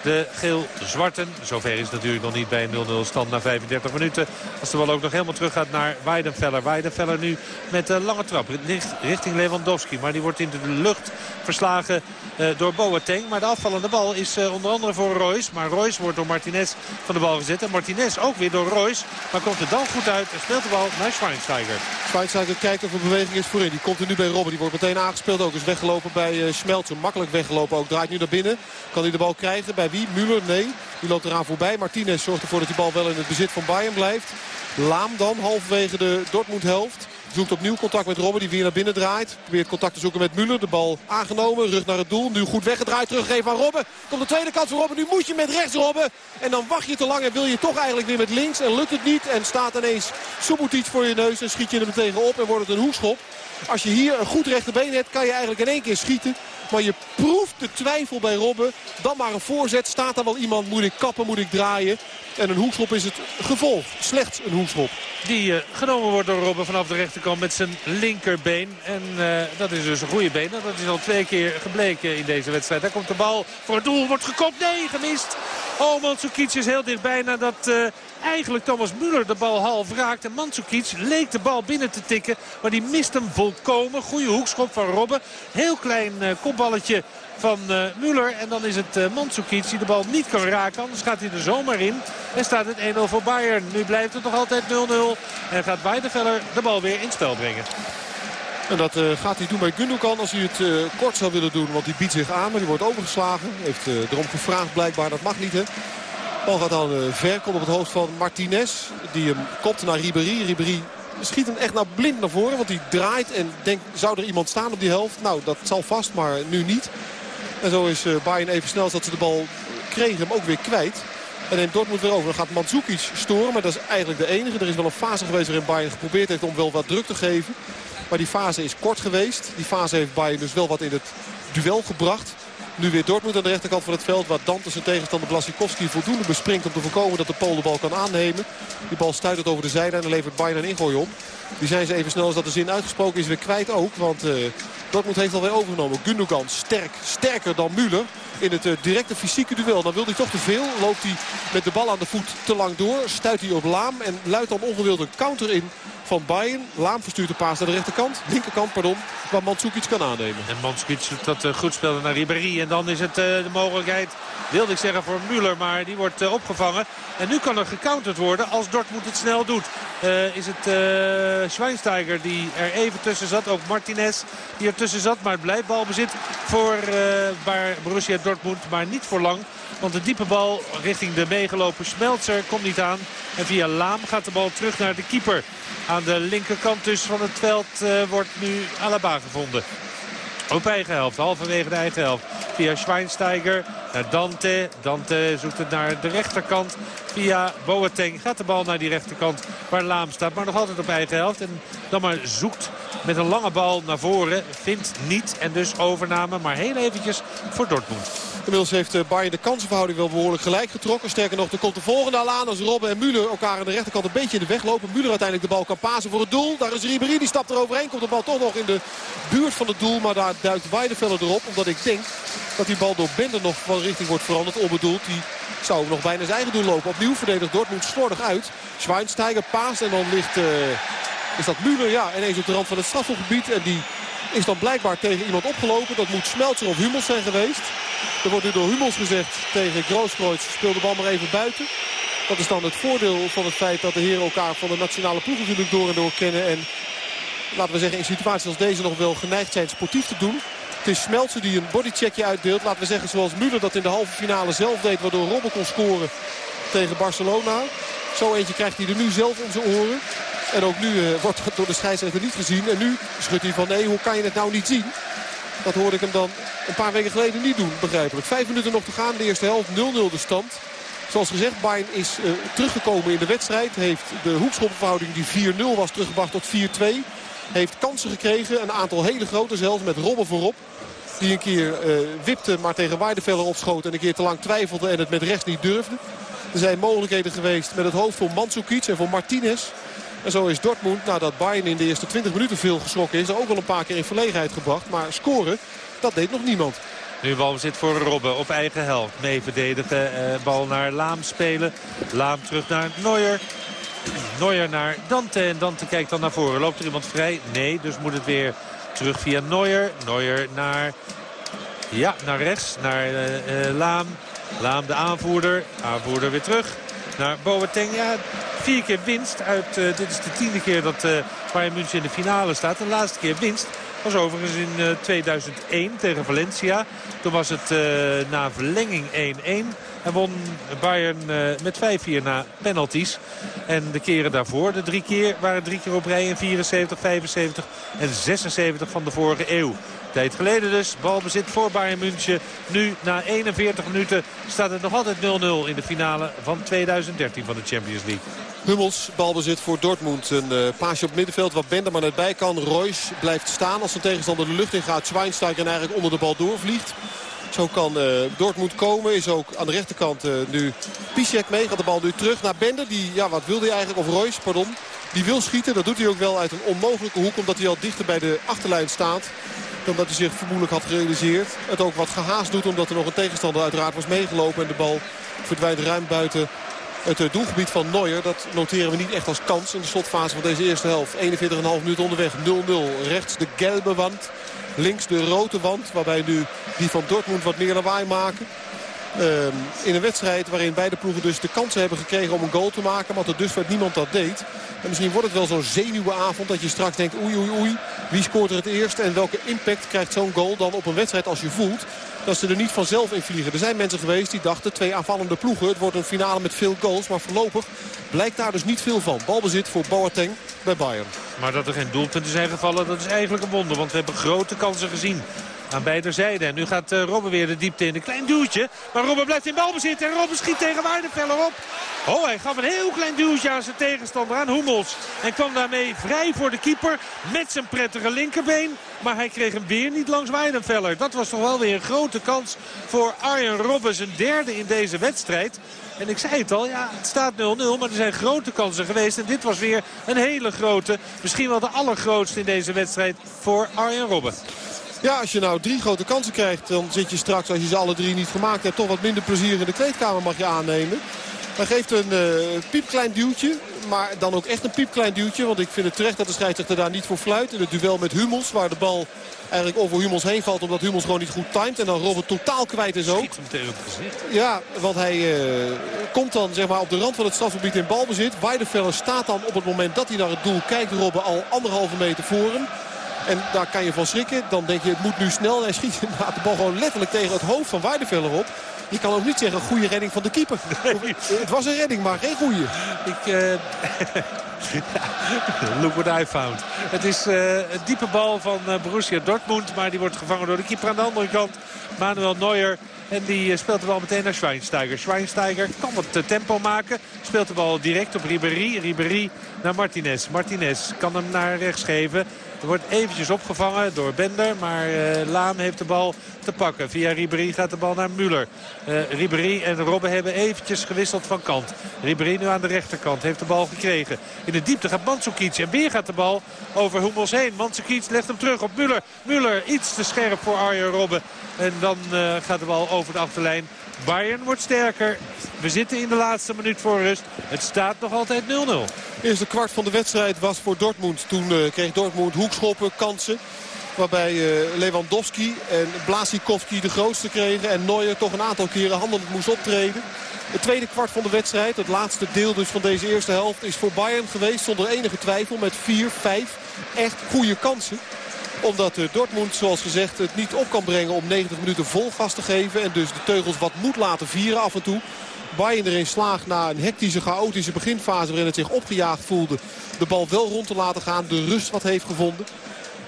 de geel-zwarten. Zover is het natuurlijk nog niet bij 0-0 stand na 35 minuten. Als de bal ook nog helemaal terug gaat naar Weidenfeller. Weidenfeller nu met een lange trap richting Lewandowski. Maar die wordt in de lucht verslagen uh, door Boateng. Maar de afvallende bal is uh, onder andere voor Royce. Maar Royce wordt door Martinez van de bal gezet. En Martinez ook weer door Royce. Maar komt er dan goed uit en speelt de bal naar Schweinsteiger. Schweinsteiger kijkt of er beweging is voorin. Die komt er nu bij Robben. Die wordt meteen aangespeeld ook. Is weggelopen bij uh, Schmelzer. Makkelijk weggelopen ook. Draait nu naar binnen. Kan hij de bal krijgen bij wie? Müller? Nee. Die loopt eraan voorbij. Martinez zorgt ervoor dat die bal wel in het bezit van Bayern blijft. Laam dan halverwege de Dortmund helft. Zoekt opnieuw contact met Robben die weer naar binnen draait. Probeert contact te zoeken met Müller. De bal aangenomen. Rug naar het doel. Nu goed weggedraaid. Teruggeven aan Robben. Komt de tweede kans voor Robben. Nu moet je met rechts Robben. En dan wacht je te lang en wil je toch eigenlijk weer met links. En lukt het niet. En staat ineens Subotic voor je neus. En schiet je hem tegen op. En wordt het een hoekschop. Als je hier een goed rechterbeen hebt kan je eigenlijk in één keer schieten. Maar je proeft de twijfel bij Robben. Dan maar een voorzet. Staat er wel iemand? Moet ik kappen? Moet ik draaien? En een hoekschop is het gevolg. Slechts een hoekschop. Die uh, genomen wordt door Robben vanaf de rechterkant met zijn linkerbeen. En uh, dat is dus een goede been. Dat is al twee keer gebleken in deze wedstrijd. Daar komt de bal voor het doel. Wordt gekopt. Nee, gemist. Oh, Mandzukic is heel dichtbij nadat uh, eigenlijk Thomas Müller de bal half raakt. En Mandzukic leek de bal binnen te tikken. Maar die mist hem volkomen. Goede hoekschop van Robben. Heel klein kopballetje van uh, Müller. En dan is het uh, die de bal niet kan raken. Anders gaat hij er zomaar in. En staat het 1-0 voor Bayern. Nu blijft het nog altijd 0-0. En gaat Weideveller de bal weer in spel brengen. En dat uh, gaat hij doen bij Gundogan als hij het kort zou willen doen. Want die biedt zich aan, maar die wordt overgeslagen. Heeft erom gevraagd blijkbaar, dat mag niet hè. Bal gaat dan ver, komt op het hoofd van Martinez. Die hem kopt naar Ribéry. Ribéry schiet hem echt nou blind naar voren. Want hij draait en denkt, zou er iemand staan op die helft? Nou, dat zal vast, maar nu niet. En zo is Bayern even snel dat ze de bal kregen hem ook weer kwijt. En neemt Dortmund weer over. Dan gaat Mandzukic storen, maar dat is eigenlijk de enige. Er is wel een fase geweest waarin Bayern geprobeerd heeft om wel wat druk te geven. Maar die fase is kort geweest. Die fase heeft Bayern dus wel wat in het duel gebracht. Nu weer Dortmund aan de rechterkant van het veld. Waar Dante zijn tegenstander Blasikowski voldoende bespringt om te voorkomen dat de Pool de bal kan aannemen. Die bal stuitert over de zijde en dan levert Bayern een ingooi op. Die zijn ze even snel als dat de zin uitgesproken is weer kwijt ook. Want uh, Dortmund heeft alweer overgenomen. Gundogan sterk, sterker dan Müller in het uh, directe fysieke duel. Dan wil hij toch te veel. Loopt hij met de bal aan de voet te lang door. Stuit hij op Laam en luidt dan ongewild een counter in van Bayern. Laam verstuurt de paas naar de rechterkant. Linkerkant, pardon. Waar Mandzukic kan aannemen. En Mandzukic dat uh, goed speelde naar Ribéry. En dan is het uh, de mogelijkheid, wilde ik zeggen voor Müller. Maar die wordt uh, opgevangen. En nu kan er gecounterd worden als Dortmund het snel doet. is het Schweinsteiger die er even tussen zat. Ook Martinez die er tussen zat. Maar het blijft balbezit voor Borussia Dortmund. Maar niet voor lang. Want de diepe bal richting de meegelopen Schmelzer komt niet aan. En via Laam gaat de bal terug naar de keeper. Aan de linkerkant dus van het veld uh, wordt nu Alaba gevonden. Op eigen helft, halverwege de eigen helft. Via Schweinsteiger naar Dante. Dante zoekt het naar de rechterkant. Via Boateng gaat de bal naar die rechterkant waar Laam staat. Maar nog altijd op eigen helft. En dan maar zoekt met een lange bal naar voren. Vindt niet en dus overname. Maar heel eventjes voor Dortmund. Inmiddels heeft eh, Bayern de kansenverhouding wel behoorlijk gelijk getrokken. Sterker nog, er komt de volgende al aan als Robben en Müller elkaar aan de rechterkant een beetje in de weg lopen. Müller uiteindelijk de bal kan pasen voor het doel. Daar is Ribéry, die stapt er overheen. Komt de bal toch nog in de buurt van het doel. Maar daar duikt Weideveller erop. Omdat ik denk dat die bal door Bender nog van richting wordt veranderd. Onbedoeld. Die zou nog bijna zijn eigen doel lopen. Opnieuw verdedigt Dortmund slordig uit. Schweinsteiger paast en dan ligt... Uh, is dat Müller? Ja, ineens op de rand van het strafgebied. En die is dan blijkbaar tegen iemand opgelopen. Dat moet Smeltzer of Hummels zijn geweest. Er wordt nu door Hummels gezegd tegen Grooskreutz. Speel de bal maar even buiten. Dat is dan het voordeel van het feit dat de heren elkaar van de nationale ploeg natuurlijk door en door kennen. En laten we zeggen in situaties als deze nog wel geneigd zijn sportief te doen. Het is Smeltzer die een bodycheckje uitdeelt. Laten we zeggen zoals Müller dat in de halve finale zelf deed. Waardoor Robben kon scoren tegen Barcelona. Zo eentje krijgt hij er nu zelf om zijn oren. En ook nu uh, wordt dat door de scheidsrechter niet gezien. En nu schudt hij van nee, hoe kan je het nou niet zien? Dat hoorde ik hem dan een paar weken geleden niet doen, begrijpelijk. Vijf minuten nog te gaan, de eerste helft, 0-0 de stand. Zoals gezegd, Bayern is uh, teruggekomen in de wedstrijd. Heeft de hoekschoppenverhouding die 4-0 was teruggebracht tot 4-2. Heeft kansen gekregen, een aantal hele grote zelfs, met Robben voorop. Die een keer uh, wipte, maar tegen Weideveller opschoot. En een keer te lang twijfelde en het met rechts niet durfde. Er zijn mogelijkheden geweest met het hoofd voor Mandzukic en voor Martinez. En zo is Dortmund, nadat Bayern in de eerste 20 minuten veel geschrokken is... ook wel een paar keer in verlegenheid gebracht. Maar scoren, dat deed nog niemand. Nu zit voor Robben op eigen helft. Mee verdedigen, eh, bal naar Laam spelen. Laam terug naar Neuer. Neuer naar Dante en Dante kijkt dan naar voren. Loopt er iemand vrij? Nee, dus moet het weer terug via Neuer. Neuer naar, ja, naar rechts, naar uh, uh, Laam. Laam de aanvoerder. Aanvoerder weer terug naar Boateng. Ja, vier keer winst. Uit, uh, dit is de tiende keer dat uh, Bayern München in de finale staat. De laatste keer winst was overigens in uh, 2001 tegen Valencia. Toen was het na verlenging 1-1. En won Bayern met 5-4 na penalties. En de keren daarvoor, de drie keer, waren drie keer op rij in 74, 75 en 76 van de vorige eeuw. Tijd geleden dus. Balbezit voor Bayern München. Nu na 41 minuten staat het nog altijd 0-0 in de finale van 2013 van de Champions League. Hummels, balbezit voor Dortmund. Een uh, paasje op het middenveld wat Bender maar net bij kan. Royce blijft staan als zijn tegenstander de lucht in gaat. Schweinsteiger eigenlijk onder de bal doorvliegt. Zo kan uh, Dortmund komen. Is ook aan de rechterkant uh, nu Piszek mee. Gaat de bal nu terug naar Bender. Die, ja, wat wilde hij eigenlijk? Of Royce, pardon. Die wil schieten. Dat doet hij ook wel uit een onmogelijke hoek. Omdat hij al dichter bij de achterlijn staat dan dat hij zich vermoedelijk had gerealiseerd. Het ook wat gehaast doet omdat er nog een tegenstander uiteraard was meegelopen. En de bal verdwijnt ruim buiten het eh, doelgebied van Neuer. Dat noteren we niet echt als kans in de slotfase van deze eerste helft. 41,5 minuten onderweg. 0-0. Rechts de gelbe wand. Links de rode wand. Waarbij nu die van Dortmund wat meer lawaai maken. Ehm, in een wedstrijd waarin beide ploegen dus de kansen hebben gekregen om een goal te maken. Maar tot dusver niemand dat deed. En misschien wordt het wel zo'n zenuwenavond dat je straks denkt oei oei oei. Wie scoort er het eerst en welke impact krijgt zo'n goal dan op een wedstrijd als je voelt dat ze er niet vanzelf in vliegen. Er zijn mensen geweest die dachten twee aanvallende ploegen. Het wordt een finale met veel goals. Maar voorlopig blijkt daar dus niet veel van. Balbezit voor Boateng bij Bayern. Maar dat er geen doelpunten zijn gevallen, dat is eigenlijk een wonder. Want we hebben grote kansen gezien aan beide zijden. En nu gaat uh, Robben weer de diepte in. Een klein duwtje. Maar Robben blijft in balbezit. En Robben schiet tegen Weidenfeller op. Oh, hij gaf een heel klein duwtje aan zijn tegenstander, aan Hummels. En kwam daarmee vrij voor de keeper met zijn prettige linkerbeen. Maar hij kreeg hem weer niet langs Weidenfeller. Dat was toch wel weer een grote kans voor Arjen Robben. Zijn derde in deze wedstrijd. En ik zei het al, ja, het staat 0-0, maar er zijn grote kansen geweest. En dit was weer een hele grote, misschien wel de allergrootste in deze wedstrijd voor Arjen Robben. Ja, als je nou drie grote kansen krijgt, dan zit je straks, als je ze alle drie niet gemaakt hebt, toch wat minder plezier in de kleedkamer mag je aannemen. Hij geeft een uh, piepklein duwtje. Maar dan ook echt een piepklein duwtje. Want ik vind het terecht dat de scheidsrechter daar niet voor fluit. In het duel met Hummels. Waar de bal eigenlijk over Hummels heen valt. Omdat Hummels gewoon niet goed timed. En dan Robert totaal kwijt is ook. Ja, want hij uh, komt dan zeg maar, op de rand van het strafgebied in balbezit. Weidefeller staat dan op het moment dat hij naar het doel kijkt. Robben al anderhalve meter voor hem. En daar kan je van schrikken. Dan denk je het moet nu snel. Hij schiet (laughs) de bal gewoon letterlijk tegen het hoofd van Weidefeller op. Je kan ook niet zeggen goede redding van de keeper. Het was een redding, maar geen goede. Ik... (laughs) Uh... Look what I found. Het is uh, een diepe bal van uh, Borussia Dortmund. Maar die wordt gevangen door de keeper aan de andere kant. Manuel Neuer. En die speelt de bal meteen naar Schweinsteiger. Schweinsteiger kan wat tempo maken. Speelt de bal direct op Ribéry. Ribéry naar Martinez. Martinez kan hem naar rechts geven. Er wordt eventjes opgevangen door Bender. Maar uh, Laam heeft de bal pakken. Via Ribéry gaat de bal naar Muller. Uh, Ribéry en Robben hebben eventjes gewisseld van kant. Ribéry nu aan de rechterkant. Heeft de bal gekregen. In de diepte gaat Mandzukic. En weer gaat de bal over Hummels heen. Mandzukic legt hem terug op Muller. Muller iets te scherp voor Arjen Robben. En dan uh, gaat de bal over de achterlijn. Bayern wordt sterker. We zitten in de laatste minuut voor rust. Het staat nog altijd 0-0. Eerste kwart van de wedstrijd was voor Dortmund. Toen uh, kreeg Dortmund hoekschoppen, kansen. Waarbij uh, Lewandowski en Blasikowski de grootste kregen. En Neuer toch een aantal keren handelend moest optreden. Het tweede kwart van de wedstrijd, het laatste deel dus van deze eerste helft... is voor Bayern geweest zonder enige twijfel met 4, 5 echt goede kansen omdat eh, Dortmund, zoals gezegd, het niet op kan brengen om 90 minuten vol gas te geven. En dus de teugels wat moet laten vieren af en toe. Bayern erin slaagt na een hectische, chaotische beginfase waarin het zich opgejaagd voelde. De bal wel rond te laten gaan, de rust wat heeft gevonden.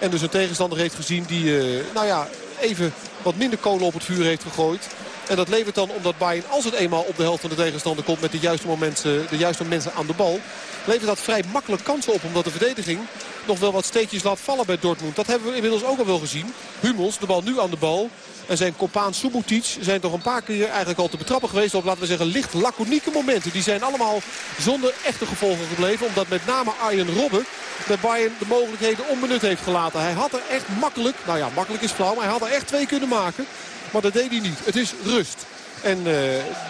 En dus een tegenstander heeft gezien die uh, nou ja, even wat minder kolen op het vuur heeft gegooid. En dat levert dan omdat Bayern, als het eenmaal op de helft van de tegenstander komt... met de juiste, momenten, de juiste mensen aan de bal... levert dat vrij makkelijk kansen op. Omdat de verdediging nog wel wat steekjes laat vallen bij Dortmund. Dat hebben we inmiddels ook al wel gezien. Hummels, de bal nu aan de bal. En zijn compaan Subotic zijn toch een paar keer eigenlijk al te betrappen geweest op, laten we zeggen, licht laconieke momenten. Die zijn allemaal zonder echte gevolgen gebleven. Omdat met name Arjen Robben bij Bayern de mogelijkheden onbenut heeft gelaten. Hij had er echt makkelijk, nou ja, makkelijk is flauw, maar hij had er echt twee kunnen maken. Maar dat deed hij niet. Het is rust. En uh,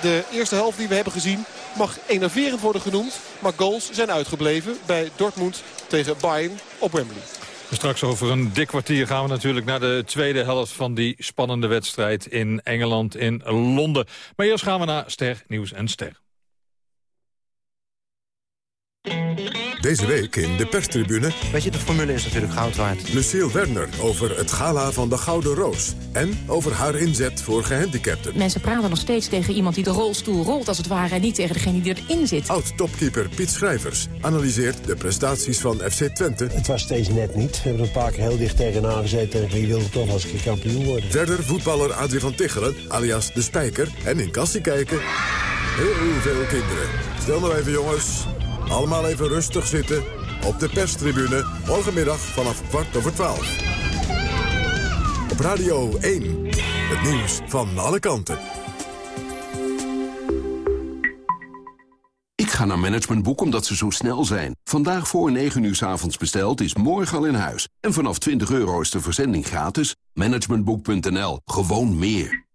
de eerste helft die we hebben gezien mag enerverend worden genoemd. Maar goals zijn uitgebleven bij Dortmund tegen Bayern op Wembley. Straks over een dik kwartier gaan we natuurlijk naar de tweede helft van die spannende wedstrijd in Engeland, in Londen. Maar eerst gaan we naar Ster, Nieuws en Ster. Deze week in de perstribune... Weet je, de formule is natuurlijk goud waard. Lucille Werner over het gala van de Gouden Roos. En over haar inzet voor gehandicapten. Mensen praten nog steeds tegen iemand die de rolstoel rolt als het ware... en niet tegen degene die erin zit. Oud-topkeeper Piet Schrijvers analyseert de prestaties van FC Twente. Het was steeds net niet. We hebben een paar keer heel dicht tegenaan gezeten... en je wilde toch als een kampioen worden. Verder voetballer Adrie van Tichelen, alias De Spijker... en in kassie kijken... Heel veel kinderen. Stel nou even jongens... Allemaal even rustig zitten op de perstribune. Morgenmiddag vanaf kwart over twaalf. Op Radio 1. Het nieuws van alle kanten. Ik ga naar Managementboek omdat ze zo snel zijn. Vandaag voor 9 uur s avonds besteld is morgen al in huis. En vanaf 20 euro is de verzending gratis. Managementboek.nl. Gewoon meer.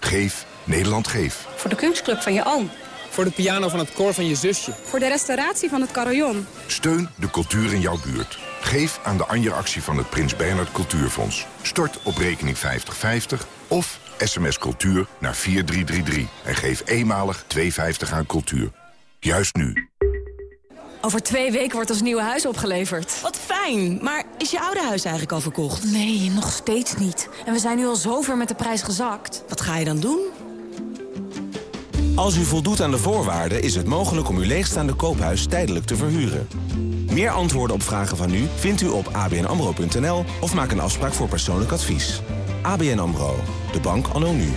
Geef Nederland Geef. Voor de kunstclub van je oom. Voor de piano van het koor van je zusje. Voor de restauratie van het carillon. Steun de cultuur in jouw buurt. Geef aan de Anja-actie van het Prins Bernhard Cultuurfonds. Stort op rekening 5050 of sms cultuur naar 4333. En geef eenmalig 2,50 aan cultuur. Juist nu. Over twee weken wordt ons nieuwe huis opgeleverd. Wat fijn, maar is je oude huis eigenlijk al verkocht? Nee, nog steeds niet. En we zijn nu al zover met de prijs gezakt. Wat ga je dan doen? Als u voldoet aan de voorwaarden is het mogelijk om uw leegstaande koophuis tijdelijk te verhuren. Meer antwoorden op vragen van u vindt u op abnamro.nl of maak een afspraak voor persoonlijk advies. ABN AMRO, de bank anno nu.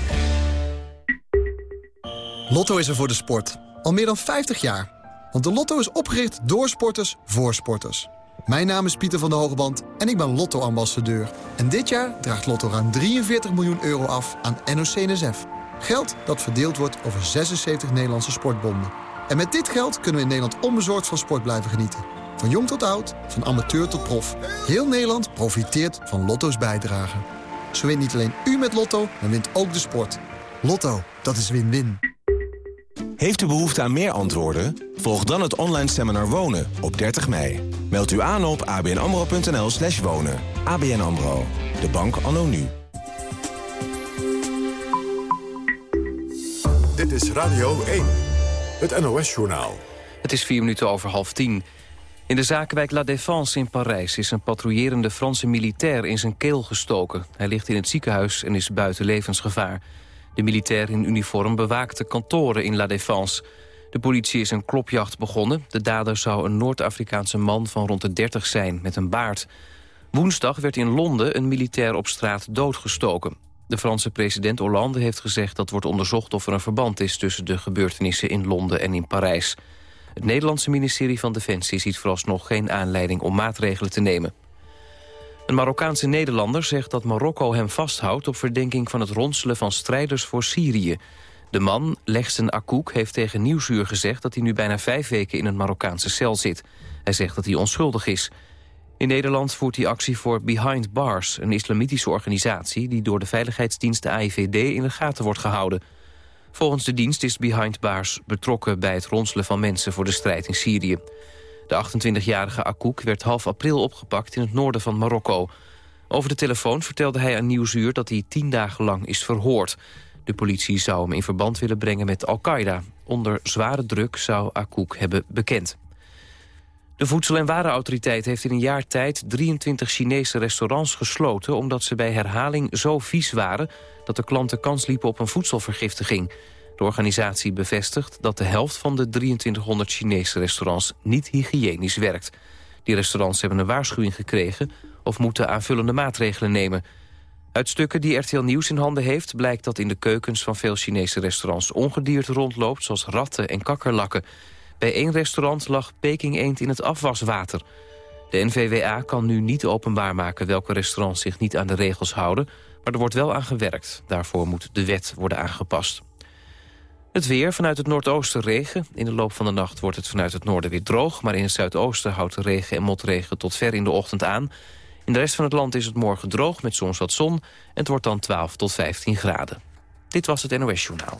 Lotto is er voor de sport. Al meer dan 50 jaar. Want de Lotto is opgericht door sporters voor sporters. Mijn naam is Pieter van der Hogeband en ik ben Lotto-ambassadeur. En dit jaar draagt Lotto ruim 43 miljoen euro af aan NOC-NSF. Geld dat verdeeld wordt over 76 Nederlandse sportbonden. En met dit geld kunnen we in Nederland onbezorgd van sport blijven genieten. Van jong tot oud, van amateur tot prof. Heel Nederland profiteert van Lotto's bijdrage. Zo wint niet alleen u met Lotto, maar wint ook de sport. Lotto, dat is win-win. Heeft u behoefte aan meer antwoorden? Volg dan het online seminar Wonen op 30 mei. Meld u aan op abnamro.nl slash wonen. ABN AMRO. De bank anno nu. Is Radio 1. Het NOS-journaal. Het is vier minuten over half tien. In de zakenwijk La Défense in Parijs is een patrouillerende Franse militair in zijn keel gestoken. Hij ligt in het ziekenhuis en is buiten levensgevaar. De militair in uniform bewaakte kantoren in La Défense. De politie is een klopjacht begonnen. De dader zou een Noord-Afrikaanse man van rond de 30 zijn met een baard. Woensdag werd in Londen een militair op straat doodgestoken. De Franse president Hollande heeft gezegd dat wordt onderzocht of er een verband is tussen de gebeurtenissen in Londen en in Parijs. Het Nederlandse ministerie van Defensie ziet vooralsnog geen aanleiding om maatregelen te nemen. Een Marokkaanse Nederlander zegt dat Marokko hem vasthoudt... op verdenking van het ronselen van strijders voor Syrië. De man, Legsten Akouk, heeft tegen Nieuwsuur gezegd... dat hij nu bijna vijf weken in een Marokkaanse cel zit. Hij zegt dat hij onschuldig is. In Nederland voert hij actie voor Behind Bars... een islamitische organisatie die door de veiligheidsdienst de AIVD in de gaten wordt gehouden. Volgens de dienst is Behind Bars betrokken bij het ronselen van mensen... voor de strijd in Syrië. De 28-jarige Akouk werd half april opgepakt in het noorden van Marokko. Over de telefoon vertelde hij aan Nieuwsuur dat hij tien dagen lang is verhoord. De politie zou hem in verband willen brengen met Al-Qaeda. Onder zware druk zou Akouk hebben bekend. De Voedsel- en Warenautoriteit heeft in een jaar tijd 23 Chinese restaurants gesloten... omdat ze bij herhaling zo vies waren dat de klanten kans liepen op een voedselvergiftiging. De organisatie bevestigt dat de helft van de 2300 Chinese restaurants niet hygiënisch werkt. Die restaurants hebben een waarschuwing gekregen of moeten aanvullende maatregelen nemen. Uit stukken die RTL Nieuws in handen heeft... blijkt dat in de keukens van veel Chinese restaurants ongedierte rondloopt... zoals ratten en kakkerlakken. Bij één restaurant lag Peking eend in het afwaswater. De NVWA kan nu niet openbaar maken welke restaurants zich niet aan de regels houden... maar er wordt wel aan gewerkt. Daarvoor moet de wet worden aangepast. Het weer, vanuit het noordoosten regen. In de loop van de nacht wordt het vanuit het noorden weer droog... maar in het zuidoosten houdt regen en motregen tot ver in de ochtend aan. In de rest van het land is het morgen droog met soms wat zon... en het wordt dan 12 tot 15 graden. Dit was het NOS Journaal.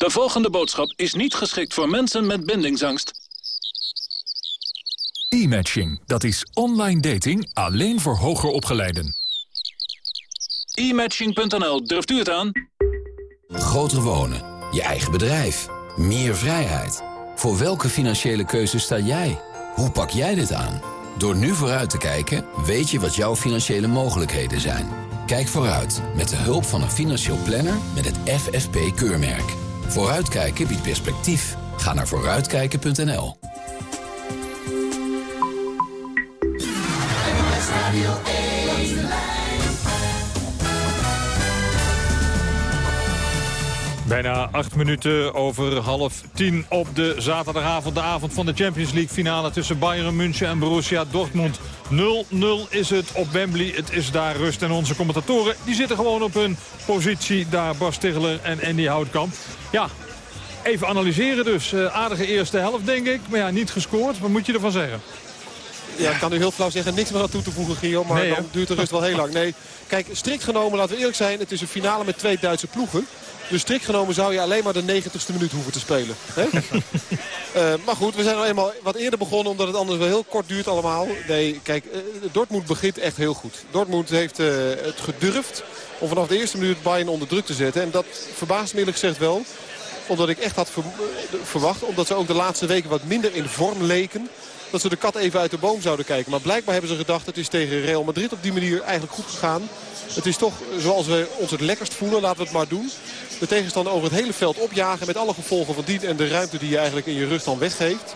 De volgende boodschap is niet geschikt voor mensen met bindingsangst. E-matching, dat is online dating alleen voor hoger opgeleiden. E-matching.nl, durft u het aan? Groter wonen, je eigen bedrijf, meer vrijheid. Voor welke financiële keuze sta jij? Hoe pak jij dit aan? Door nu vooruit te kijken, weet je wat jouw financiële mogelijkheden zijn. Kijk vooruit met de hulp van een financieel planner met het FFP-keurmerk. Vooruitkijken biedt perspectief. Ga naar vooruitkijken.nl. Bijna acht minuten over half tien op de zaterdagavond. De avond van de Champions League finale tussen Bayern München en Borussia Dortmund. 0-0 is het op Wembley. Het is daar rust. En onze commentatoren die zitten gewoon op hun positie. Daar Bas Tegeler en Andy Houtkamp. Ja, even analyseren dus. Uh, aardige eerste helft denk ik. Maar ja, niet gescoord. Wat moet je ervan zeggen? Ja, ik kan u heel flauw zeggen, niks meer aan toe te voegen, Gio. Maar Nee, dan duurt de rust wel heel lang. Nee, kijk, strikt genomen, laten we eerlijk zijn. Het is een finale met twee Duitse ploegen. Dus strikt genomen zou je alleen maar de 90ste minuut hoeven te spelen. Hè? (laughs) Eh, maar goed, we zijn al eenmaal wat eerder begonnen. Omdat het anders wel heel kort duurt allemaal. Nee, kijk, eh, Dortmund begint echt heel goed. Dortmund heeft eh, het gedurfd om vanaf de eerste minuut Bayern onder druk te zetten. En dat verbaast me eerlijk gezegd wel. Omdat ik echt had ver- verwacht. Omdat ze ook de laatste weken wat minder in vorm leken dat ze de kat even uit de boom zouden kijken. Maar blijkbaar hebben ze gedacht, het is tegen Real Madrid op die manier eigenlijk goed gegaan. Het is toch zoals we ons het lekkerst voelen, laten we het maar doen. De tegenstander over het hele veld opjagen met alle gevolgen van dien en de ruimte die je eigenlijk in je rug dan weggeeft.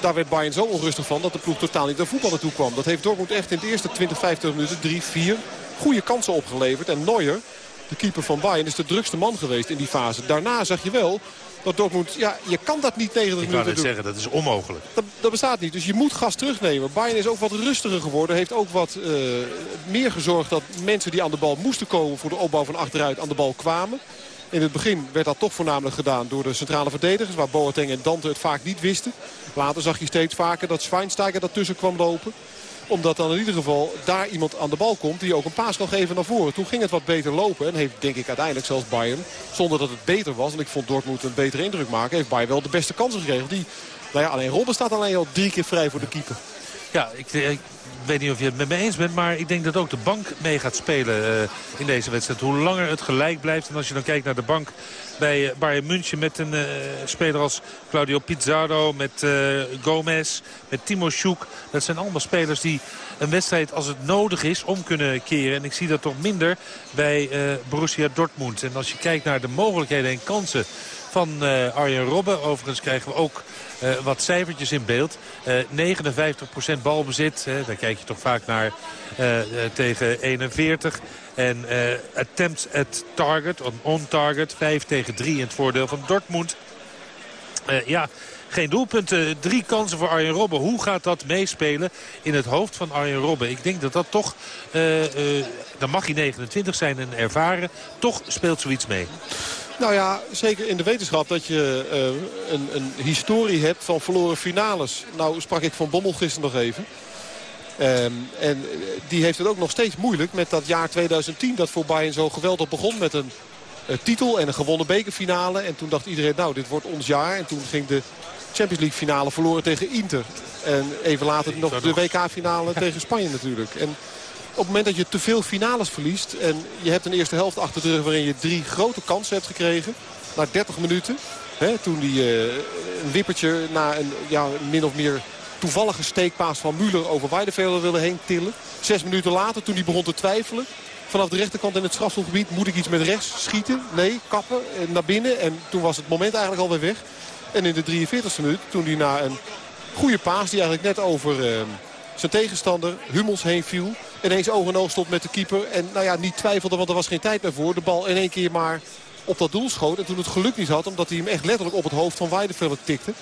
Daar werd Bayern zo onrustig van dat de ploeg totaal niet naar voetbal naartoe kwam. Dat heeft Dortmund echt in de eerste 20, 25 minuten 3, 4 goede kansen opgeleverd. En Neuer de keeper van Bayern, is de drukste man geweest in die fase. Daarna zag je wel dat Dortmund, ja, je kan dat niet 90 Ik minuten doen. zeggen, dat is onmogelijk. Dat, dat bestaat niet. Dus je moet gas terugnemen. Bayern is ook wat rustiger geworden. Heeft ook wat eh, meer gezorgd dat mensen die aan de bal moesten komen... voor de opbouw van achteruit aan de bal kwamen. In het begin werd dat toch voornamelijk gedaan door de centrale verdedigers... waar Boateng en Dante het vaak niet wisten. Later zag je steeds vaker dat Schweinsteiger daartussen kwam lopen omdat dan in ieder geval daar iemand aan de bal komt die ook een paas kan geven naar voren. Toen ging het wat beter lopen. En heeft denk ik uiteindelijk zelfs Bayern, zonder dat het beter was... en ik vond Dortmund een betere indruk maken... heeft Bayern wel de beste kansen gekregen. Die, nou ja, alleen Robben staat alleen al drie keer vrij voor de keeper. Ja, ik, ik weet niet of je het met me eens bent, maar ik denk dat ook de bank mee gaat spelen eh, in deze wedstrijd. Hoe langer het gelijk blijft en als je dan kijkt naar de bank bij eh, Bayern München met een eh, speler als Claudio Pizarro, met Gomez, met Timo Sjoek. Dat zijn allemaal spelers die een wedstrijd als het nodig is om kunnen keren. En ik zie dat toch minder bij Borussia Dortmund. En als je kijkt naar de mogelijkheden en kansen van eh, Arjen Robben. Overigens krijgen we ook eh, wat cijfertjes in beeld. Eh 59% balbezit, hè, daar kijk je toch vaak naar eh, eh, tegen 41. En eh attempts at target, on, target, 5 tegen 3 in het voordeel van Dortmund. Eh, ja, geen doelpunten. Drie kansen voor Arjen Robben. Hoe gaat dat meespelen in het hoofd van Arjen Robben? Ik denk dat dat toch, eh, eh, dan mag hij 29 zijn en ervaren, toch speelt zoiets mee. Nou ja, zeker in de wetenschap dat je eh, een, een historie hebt van verloren finales. Nou sprak ik van Bommel gisteren nog even. Ehm, en eh, die heeft het ook nog steeds moeilijk met dat jaar 2010 dat voor Bayern zo geweldig begon met een titel en een gewonnen bekerfinale. En toen dacht iedereen, nou dit wordt ons jaar. En toen ging de Champions League finale verloren tegen Inter. En even later nog de WK-finale tegen Spanje natuurlijk. En op het moment dat je te veel finales verliest... en je hebt een eerste helft achter de rug waarin je drie grote kansen hebt gekregen... na 30 minuten, hè, toen die eh, een wippertje na een ja, min of meer toevallige steekpaas van Müller over Weidevelder wilde heen tillen. Zes minuten later, toen hij begon te twijfelen... vanaf de rechterkant in het strafschopgebied, moet ik iets met rechts schieten? Nee, kappen, eh, naar binnen. En toen was het moment eigenlijk alweer weg. En in de 43e minuut, toen hij na een goede paas... die eigenlijk net over eh, zijn tegenstander Hummels heen viel... ineens oog in oog stond met de keeper. En nou ja, niet twijfelde, want er was geen tijd meer voor. De bal in één keer maar op dat doel schoot. En toen het geluk niet had, omdat hij hem echt letterlijk op het hoofd van Weidevelder tikte.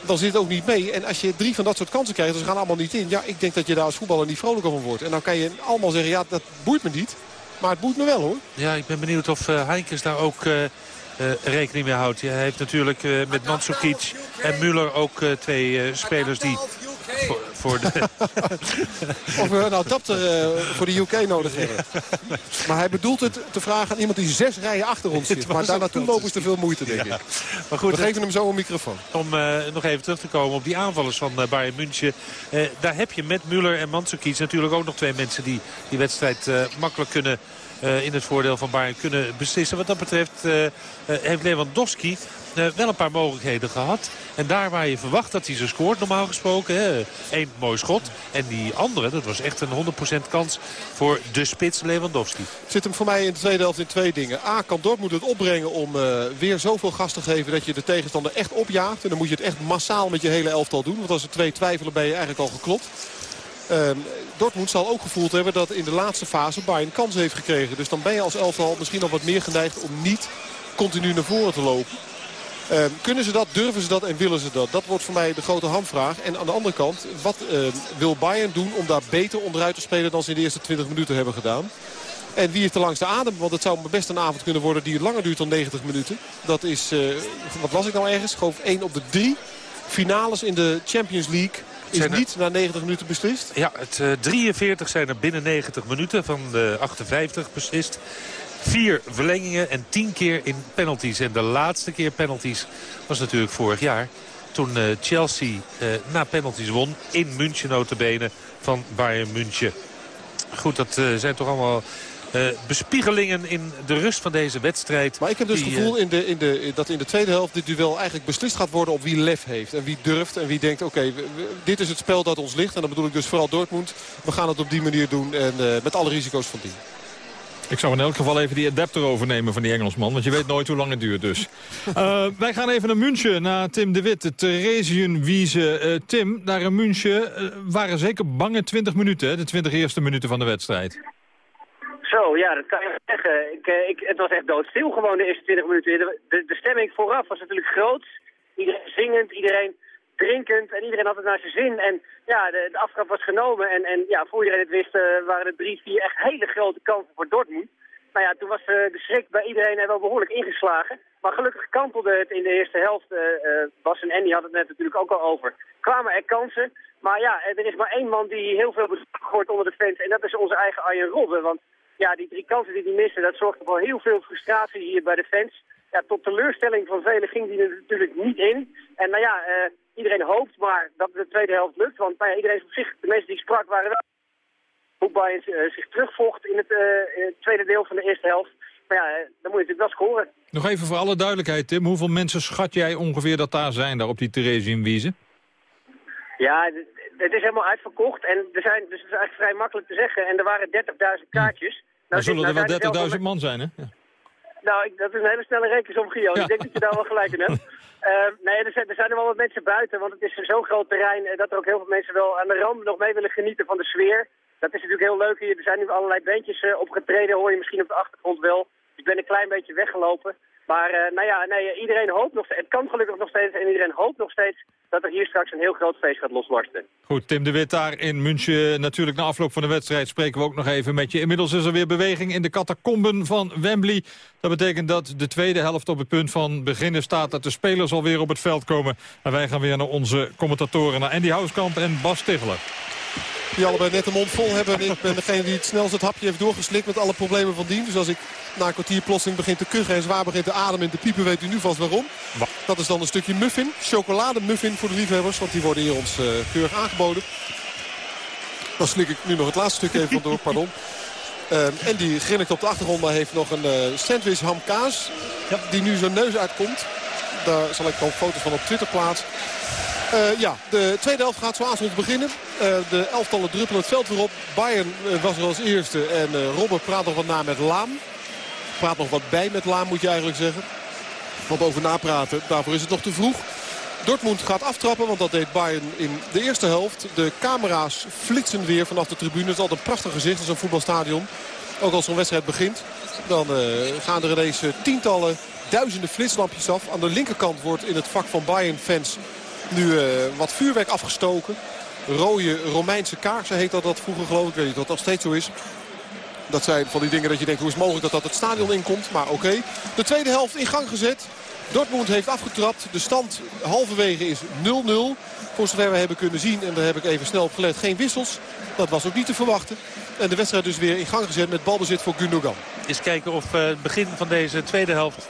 Dan zit het ook niet mee. En als je drie van dat soort kansen krijgt, ze gaan allemaal niet in. Ja, ik denk dat je daar als voetballer niet vrolijker van wordt. En dan kan je allemaal zeggen, ja, dat boeit me niet. Maar het boeit me wel hoor. Ja, ik ben benieuwd of uh, Heinkes daar ook uh, rekening mee houdt. Hij heeft natuurlijk met Mandzukic en Müller ook twee spelers die voor, de... (laughs) of we een adapter voor de UK nodig hebben. Maar hij bedoelt het te vragen aan iemand die zes rijen achter ons (laughs) zit. Maar daar naartoe lopen is te veel moeite, denk ik. (laughs) Maar goed, we geven hem zo een microfoon. Om nog even terug te komen op die aanvallers van Bayern München. daar heb je met Müller en Mandzukic natuurlijk ook nog twee mensen die die wedstrijd makkelijk kunnen uh, in het voordeel van Bayern kunnen beslissen. Wat dat betreft uh, uh, heeft Lewandowski wel een paar mogelijkheden gehad. En daar waar je verwacht dat hij ze scoort, normaal gesproken. Eén mooi schot. En die andere, dat was echt een 100% kans voor de spits Lewandowski. Zit hem voor mij in de tweede helft in twee dingen. A, kan Dortmund het opbrengen om weer zoveel gas te geven dat je de tegenstander echt opjaagt. En dan moet je het echt massaal met je hele elftal doen. Want als er twee twijfelen ben je eigenlijk al geklopt. Uh, Dortmund zal ook gevoeld hebben dat in de laatste fase Bayern kans heeft gekregen. Dus dan ben je als elftal misschien al wat meer geneigd om niet continu naar voren te lopen. Uh, kunnen ze dat, durven ze dat en willen ze dat? Dat wordt voor mij de grote hamvraag. En aan de andere kant, wat uh, wil Bayern doen om daar beter onderuit te spelen dan ze in de eerste 20 minuten hebben gedaan? En wie heeft de langste adem? Want het zou best een avond kunnen worden die langer duurt dan 90 minuten. Dat is, uh, wat las ik nou ergens? Geloof 1 op de 3 finales in de Champions League is er... niet na 90 minuten beslist? Ja, het uh, 43 zijn er binnen 90 minuten van de 58 beslist. Vier verlengingen en tien keer in penalties. En de laatste keer penalties was natuurlijk vorig jaar. Toen uh, Chelsea uh, na penalties won. In München notabene van Bayern München. Goed, dat uh, zijn toch allemaal bespiegelingen in de rust van deze wedstrijd. Maar ik heb dus het gevoel in de, in de, dat in de tweede helft dit duel eigenlijk beslist gaat worden op wie lef heeft. En wie durft en wie denkt, oké, okay, dit is het spel dat ons ligt. En dan bedoel ik dus vooral Dortmund. We gaan het op die manier doen en met alle risico's van die. Ik zou in elk geval even die adapter overnemen van die Engelsman. Want je weet nooit hoe lang het duurt dus. uh, (laughs) wij gaan even naar München, naar Tim de Wit. Theresienwiese. Uh, Tim, daar in München waren zeker bange 20 minuten. Hè? De 20 eerste minuten van de wedstrijd. Zo, ja, dat kan je zeggen. Ik, eh, ik, het was echt doodstil gewoon de eerste 20 minuten. De, de, de stemming vooraf was natuurlijk groot. Iedereen zingend, iedereen drinkend en iedereen had het naar zijn zin. En ja, de, de was genomen en, en ja, voor iedereen het wist uh, waren er drie, vier echt hele grote kansen voor Dortmund. Nou ja, toen was uh, de schrik bij iedereen er wel behoorlijk ingeslagen. Maar gelukkig kantelde het in de eerste helft. Uh, Bas en Andy hadden het net natuurlijk ook al over. Kwamen er kansen. Maar ja, er is maar één man die heel veel hoort onder de fans. En dat is onze eigen Arjen Robben. Want ja, die drie kansen die hij miste, dat zorgde voor heel veel frustratie hier bij de fans. Ja, tot teleurstelling van velen ging die er natuurlijk niet in. En nou ja, uh, iedereen hoopt maar dat de tweede helft lukt. Want nou ja, iedereen op zich, de mensen die sprak waren wel hoe Bayern uh, zich terugvocht in het, uh, in het, tweede deel van de eerste helft. Maar ja, dan moet je natuurlijk wel scoren. Nog even voor alle duidelijkheid, Tim. Hoeveel mensen schat jij ongeveer dat daar zijn, daar op die Theresienwiese? Ja, het is helemaal uitverkocht. En er zijn, dus het is eigenlijk vrij makkelijk te zeggen. En er waren 30.000 kaartjes. Nou, dan zullen er wel 30.000 man zijn, hè? Ja. Nou, ik, dat is een hele snelle rekensom, Gio. Ja. Ik denk dat je daar wel gelijk in hebt. uh, (laughs) nee, er zijn, er zijn er wel wat mensen buiten, want het is zo'n groot terrein... dat er ook heel veel mensen wel aan de rand nog mee willen genieten van de sfeer. Dat is natuurlijk heel leuk hier. Er zijn nu allerlei bandjes uh, opgetreden, hoor je misschien op de achtergrond wel. Ik ben een klein beetje weggelopen. Maar uh, nou ja, nee, iedereen hoopt nog steeds, het kan gelukkig nog steeds en iedereen hoopt nog steeds dat er hier straks een heel groot feest gaat losbarsten. Goed, Tim de Wit daar in München. Natuurlijk na afloop van de wedstrijd spreken we ook nog even met je. Inmiddels is er weer beweging in de catacomben van Wembley. Dat betekent dat de tweede helft op het punt van beginnen staat. Dat de spelers alweer op het veld komen. En wij gaan weer naar onze commentatoren, naar Andy Houskamp en Bas Tichler. Die allebei net de mond vol hebben. Ik ben degene die het snelst het hapje heeft doorgeslikt met alle problemen van dien. Dus als ik na een kwartier plotseling begint te kuchen en zwaar begint te ademen en te piepen, weet u nu vast waarom. Dat is dan een stukje muffin. Chocolademuffin voor de liefhebbers, want die worden hier ons uh, keurig aangeboden. Dan slik ik nu nog het laatste stuk even door, pardon. Uh, (laughs) en die grinnikt op de achtergrond, maar heeft nog een uh, sandwich hamkaas. Ja. Die nu zijn neus uitkomt. Daar zal ik dan foto's van op Twitter plaatsen. Uh, ja, de tweede helft gaat zo aanstonds beginnen. Uh, de elftallen druppelen het veld weer op. Bayern uh, was er als eerste en Robben praat nog wat na met Laam. Praat nog wat bij met Laam moet je eigenlijk zeggen. Want over napraten, daarvoor is het nog te vroeg. Dortmund gaat aftrappen, want dat deed Bayern in de eerste helft. De camera's flitsen weer vanaf de tribune. Het is altijd een prachtig gezicht als een voetbalstadion. Ook als zo'n wedstrijd begint. Dan gaan er ineens tientallen, duizenden flitslampjes af. Aan de linkerkant wordt in het vak van Bayern-fans nu uh, wat vuurwerk afgestoken. Rode Romeinse kaarsen heet dat, dat vroeger geloof ik. Weet niet of dat nog steeds zo is. Dat zijn van die dingen dat je denkt, hoe is het mogelijk dat dat het stadion inkomt. Maar oké. De tweede helft in gang gezet. Dortmund heeft afgetrapt. De stand halverwege is 0-0. Voor zover we hebben kunnen zien, en daar heb ik even snel op gelet, geen wissels. Dat was ook niet te verwachten. En de wedstrijd dus weer in gang gezet met balbezit voor Gundogan. Eens kijken of uh, het begin van deze tweede helft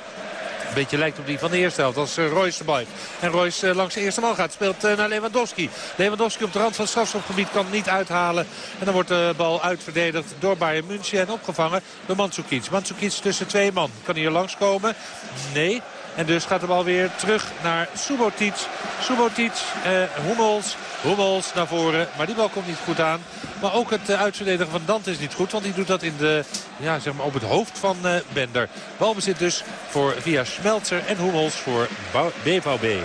beetje lijkt op die van de eerste helft. Als uh, Royce erbij. En Royce uh, langs de eerste man gaat. Speelt uh, naar Lewandowski. Lewandowski op de rand van het strafschopgebied kan niet uithalen. En dan wordt de bal uitverdedigd door Bayern München. En opgevangen door Mandzukic. Mandzukic tussen twee man. Kan hier langskomen? Nee. En dus gaat de bal weer terug naar Subotic. Subotic, eh, Hummels, Hummels naar voren. Maar die bal komt niet goed aan. Maar ook het uh, uitverdedigen van Dante is niet goed. Want die doet dat in de, ja, zeg maar op het hoofd van uh, Bender. Balbezit dus voor, via Schmelzer en Hummels voor BVB.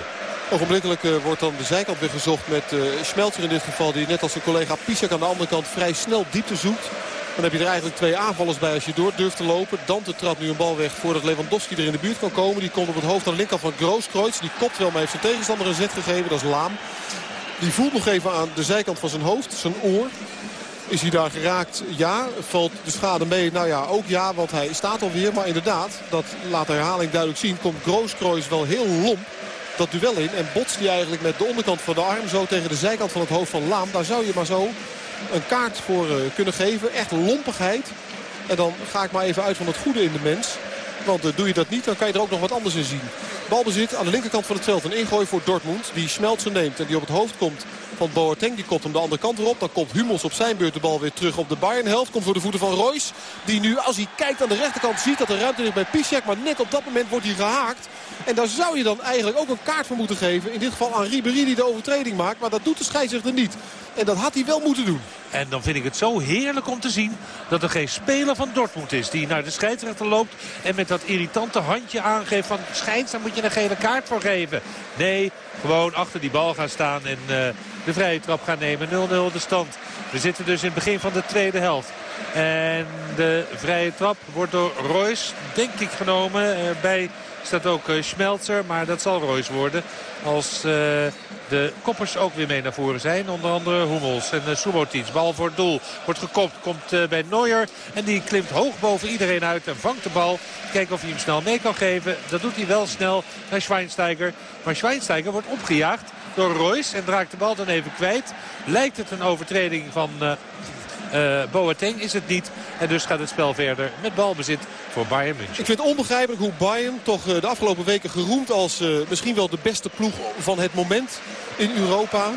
Ogenblikkelijk uh, wordt dan de zijkant weer gezocht met uh, Schmelzer in dit geval. Die net als zijn collega Pisak aan de andere kant vrij snel diepte zoekt. Dan heb je er eigenlijk twee aanvallers bij als je door durft te lopen. Dante trapt nu een bal weg voordat Lewandowski er in de buurt kan komen. Die komt op het hoofd aan de linkerkant van Grooskreutz. Die kopt wel, maar heeft zijn tegenstander een zet gegeven. Dat is Laam. Die voelt nog even aan de zijkant van zijn hoofd, zijn oor. Is hij daar geraakt? Ja. Valt de schade mee? Nou ja, ook ja, want hij staat alweer. Maar inderdaad, dat laat de herhaling duidelijk zien, komt Grooskreutz wel heel lomp dat duel in. En botst hij eigenlijk met de onderkant van de arm zo tegen de zijkant van het hoofd van Laam. Daar zou je maar zo een kaart voor uh, kunnen geven. Echt lompigheid. En dan ga ik maar even uit van het goede in de mens. Want uh, doe je dat niet, dan kan je er ook nog wat anders in zien. Balbezit aan de linkerkant van het veld. Een ingooi voor Dortmund. Die Schmelzer neemt en die op het hoofd komt van Boateng. Die komt hem de andere kant erop. Dan komt Hummels op zijn beurt de bal weer terug op de Bayern-helft. Komt voor de voeten van Royce. Die nu, als hij kijkt aan de rechterkant, ziet dat er ruimte ligt bij Piszek. Maar net op dat moment wordt hij gehaakt. En daar zou je dan eigenlijk ook een kaart voor moeten geven. In dit geval aan Ribéry die de overtreding maakt. Maar dat doet de scheidsrechter niet. En dat had hij wel moeten doen. En dan vind ik het zo heerlijk om te zien dat er geen speler van Dortmund is. Die naar de scheidsrechter loopt en met dat irritante handje aangeeft van scheids, daar moet je een gele kaart voor geven. Nee, gewoon achter die bal gaan staan en uh, de vrije trap gaan nemen. 0-0 de stand. We zitten dus in het begin van de tweede helft. En de vrije trap wordt door Royce, denk ik, genomen. Bij staat ook Schmelzer, maar dat zal Royce worden. Als uh, de koppers ook weer mee naar voren zijn. Onder andere Hummels en uh. Bal voor het doel. Wordt gekopt. Komt uh, bij Neuer. En die klimt hoog boven iedereen uit en vangt de bal. Kijken of hij hem snel mee kan geven. Dat doet hij wel snel naar Schweinsteiger. Maar Schweinsteiger wordt opgejaagd door Royce. En draagt de bal dan even kwijt. Lijkt het een overtreding van uh, Boateng is het niet. En dus gaat het spel verder met balbezit voor Bayern München. Ik vind het onbegrijpelijk hoe Bayern toch de afgelopen weken geroemd als uh, misschien wel de beste ploeg van het moment in Europa.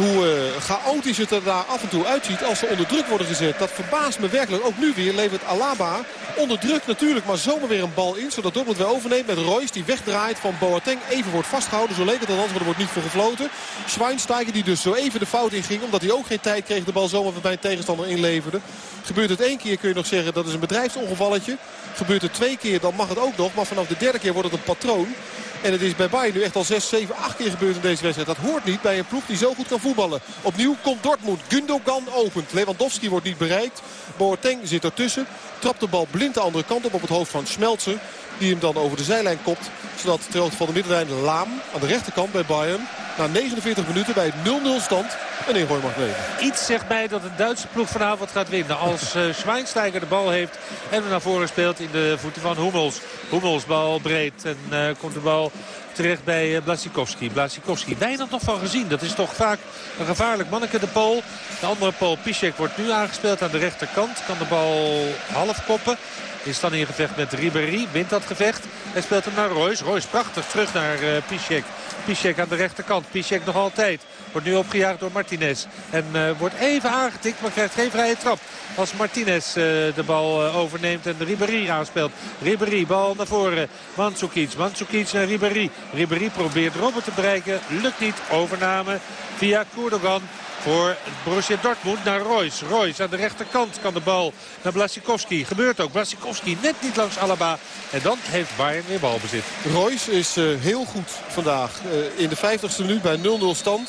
Hoe uh, chaotisch het er daar af en toe uitziet als ze onder druk worden gezet. Dat verbaast me werkelijk. Ook nu weer levert Alaba onder druk natuurlijk. Maar zomaar weer een bal in. Zodat Dortmund weer overneemt met Royce. Die wegdraait van Boateng. Even wordt vastgehouden. Zo leek het althans. Maar er wordt niet voor gefloten. Schweinsteiger die dus zo even de fout inging. Omdat hij ook geen tijd kreeg de bal zomaar bij een tegenstander inleverde. Gebeurt het één keer kun je nog zeggen dat is een bedrijfsongevalletje. Gebeurt het twee keer dan mag het ook nog. Maar vanaf de derde keer wordt het een patroon. En het is bij Bayern nu echt al 6, 7, 8 keer gebeurd in deze wedstrijd. Dat hoort niet bij een ploeg die zo goed kan voetballen. Opnieuw komt Dortmund. Gundogan opent. Lewandowski wordt niet bereikt. Boateng zit ertussen. Trapt de bal blind de andere kant op op het hoofd van Schmelzer. Die hem dan over de zijlijn kopt. Zodat ter hoogte van de middenlijn Laam aan de rechterkant bij Bayern. Na 49 minuten bij 0-0 stand een ingooi mag nemen. Iets zegt mij dat een Duitse ploeg vanavond gaat winnen. Als uh, (laughs) Schweinsteiger de bal heeft en naar voren speelt in de voeten van Hummels. Hummels bal breed en uh, komt de bal terecht bij uh, Blasikowski. Blasikowski, weinig nog van gezien. Dat is toch vaak een gevaarlijk manneke, de Pool. De andere Pool, Piszek, wordt nu aangespeeld aan de rechterkant. Kan de bal half koppen. Is dan in gevecht met Ribéry. Wint dat gevecht. Hij speelt hem naar Royce. Royce prachtig terug naar uh, Piszek. Piszek aan de rechterkant. Piszek nog altijd. Wordt nu opgejaagd door Martinez. En uh, wordt even aangetikt, maar krijgt geen vrije trap. Als Martinez de bal overneemt en Ribéry aanspeelt. Ribéry, bal naar voren. Mandzukic, Mandzukic naar Ribéry. Ribéry probeert Robert te bereiken. Lukt niet. Overname via Koerdogan voor Borussia Dortmund naar Royce. Royce aan de rechterkant kan de bal naar Blasikowski. Gebeurt ook. Blasikowski net niet langs Alaba. En dan heeft Bayern weer balbezit. Royce is uh, heel goed vandaag. Uh, in de 50ste minuut bij 0-0 stand.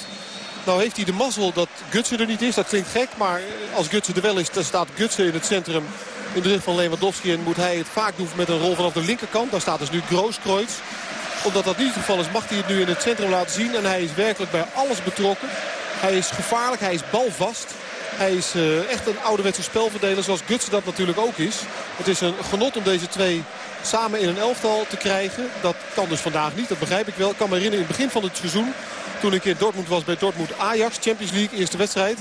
Nou heeft hij de mazzel dat Gutsen er niet is. Dat klinkt gek, maar als Gutsen er wel is, dan staat Gutsen in het centrum in de rug van Lewandowski. En moet hij het vaak doen met een rol vanaf de linkerkant. Daar staat dus nu Grooskreutz. Omdat dat niet het geval is, mag hij het nu in het centrum laten zien. En hij is werkelijk bij alles betrokken. Hij is gevaarlijk, hij is balvast. Hij is uh, echt een ouderwetse spelverdeler zoals Gutsen dat natuurlijk ook is. Het is een genot om deze twee samen in een elftal te krijgen. Dat kan dus vandaag niet, dat begrijp ik wel. Ik kan me herinneren in het begin van het seizoen... toen ik in Dortmund was bij Dortmund Ajax, Champions League, eerste wedstrijd...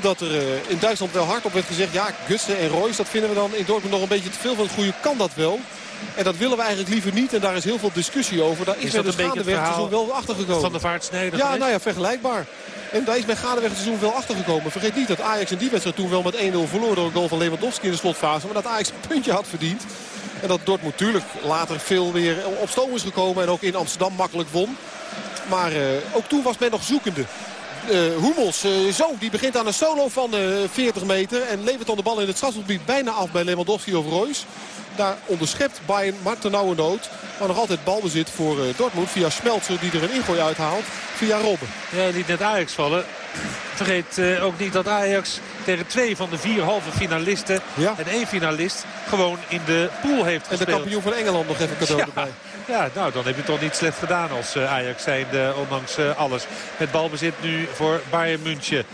dat er uh, in Duitsland wel hard op werd gezegd... ja, Gutsen en Royce, dat vinden we dan in Dortmund nog een beetje te veel van het goede. Kan dat wel? En dat willen we eigenlijk liever niet. En daar is heel veel discussie over. Daar is, Is het seizoen wel achtergekomen. Van de vaartsnijder Ja, geweest? nou ja, vergelijkbaar. En daar is bij Gadeweg het seizoen wel achtergekomen. Vergeet niet dat Ajax in die wedstrijd toen wel met 1-0 verloor door een goal van Lewandowski in de slotfase. Maar dat Ajax een puntje had verdiend. En dat Dortmund natuurlijk later veel weer op stoom is gekomen. En ook in Amsterdam makkelijk won. Maar uh, ook toen was men nog zoekende. Uh, Hummels, uh, zo, die begint aan een solo van 40 meter. En levert dan de bal in het strafgebied bijna af bij Lewandowski of Royce. Daar onderschept Bayern nood. Maar nog altijd balbezit voor uh, Dortmund via Schmelzer die er een ingooi uithaalt. Via Robben. Ja, liet net Ajax vallen. (clears throat) Vergeet uh, ook niet dat Ajax tegen twee van de vier halve finalisten ja. en één finalist gewoon in de pool heeft gespeeld. En de kampioen van Engeland nog even cadeau ja. erbij. (laughs) Ja, nou dan heb je het toch niet slecht gedaan als uh, Ajax zijnde, ondanks alles. Met balbezit nu voor Bayern München.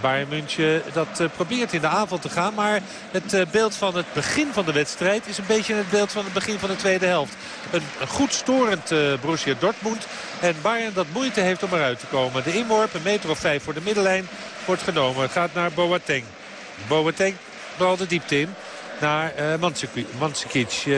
Bayern München dat uh, probeert in de avond te gaan. Maar het beeld van het begin van de wedstrijd is een beetje het beeld van het begin van de tweede helft. Een, goed storend uh, Borussia Dortmund. En Bayern dat moeite heeft om eruit te komen. De inworp, een meter of vijf voor de middenlijn, wordt genomen. Gaat naar Boateng. Boateng bal de diepte in naar uh, Mandzukic. Uh,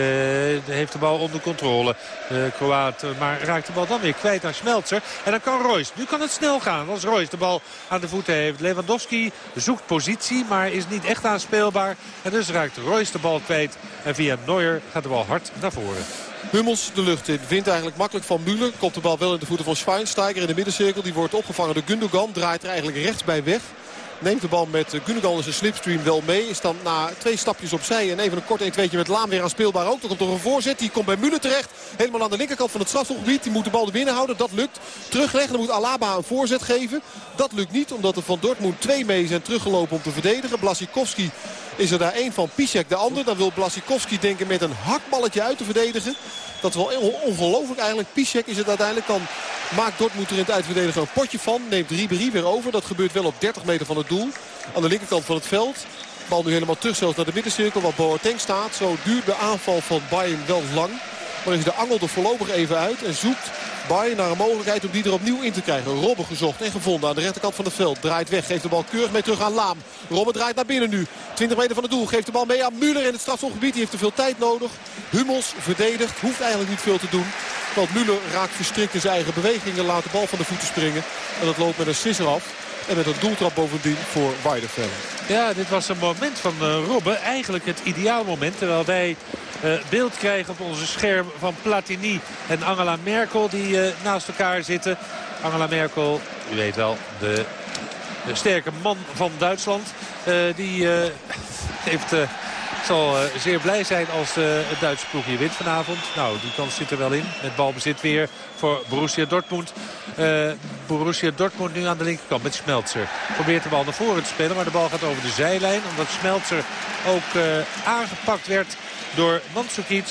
heeft de bal onder controle. De Kroaat, maar raakt de bal dan weer kwijt aan Schmelzer. En dan kan Royce. Nu kan het snel gaan als Royce de bal aan de voeten heeft. Lewandowski zoekt positie, maar is niet echt aanspeelbaar. En dus raakt Royce de bal kwijt. En via Neuer gaat de bal hard naar voren. Hummels de lucht in. Wint eigenlijk makkelijk van Müller. Komt de bal wel in de voeten van Schweinsteiger in de middencirkel. Die wordt opgevangen door Gundogan. Draait er eigenlijk rechts bij weg. Neemt de bal met Gundogan in zijn slipstream wel mee. Is dan na twee stapjes opzij en even een kort 1-2'tje met Laam weer aan speelbaar ook. Dan komt er een voorzet. Die komt bij Müller terecht. Helemaal aan de linkerkant van het strafgebied. Die moet de bal er binnen houden. Dat lukt. Terugleggen. Dan moet Alaba een voorzet geven. Dat lukt niet omdat er van Dortmund twee mee zijn teruggelopen om te verdedigen. Blasikowski is er daar één van. Piszek de ander. Dan wil Blasikowski denken met een hakballetje uit te verdedigen. Dat is wel ongelooflijk eigenlijk. Piszek is het uiteindelijk. Dan maakt Dortmund er in het uitverdedigen een potje van. Neemt Ribéry weer over. Dat gebeurt wel op 30 meter van het doel. Aan de linkerkant van het veld. Bal nu helemaal terug zelfs naar de middencirkel. Waar Boateng staat. Zo duurt de aanval van Bayern wel lang. Maar is de angel er voorlopig even uit. En zoekt Bayern naar een mogelijkheid om die er opnieuw in te krijgen. Robben gezocht en gevonden aan de rechterkant van het veld. Draait weg, geeft de bal keurig mee terug aan Laam. Robben draait naar binnen nu. 20 meter van het doel, geeft de bal mee aan Müller in het strafschopgebied. Die heeft te veel tijd nodig. Hummels verdedigt, hoeft eigenlijk niet veel te doen. Want Müller raakt verstrikt in zijn eigen bewegingen. Laat de bal van de voeten springen. En dat loopt met een sisser af. En met een doeltrap bovendien voor Weidenfeller. Ja, dit was een moment van uh, Robben. Eigenlijk het ideaal moment. Terwijl wij uh, beeld krijgen op onze scherm van Platini en Angela Merkel. Die uh, naast elkaar zitten. Angela Merkel, u weet wel, de, de sterke man van Duitsland. die (laughs) heeft zal uh, zeer blij zijn als uh, het Duitse ploeg hier wint vanavond. Nou, die kans zit er wel in. Het balbezit weer voor Borussia Dortmund. Uh, Borussia Dortmund nu aan de linkerkant met Smeltzer. Probeert de bal naar voren te spelen, maar de bal gaat over de zijlijn. Omdat Smeltzer ook aangepakt werd door Mandzukic.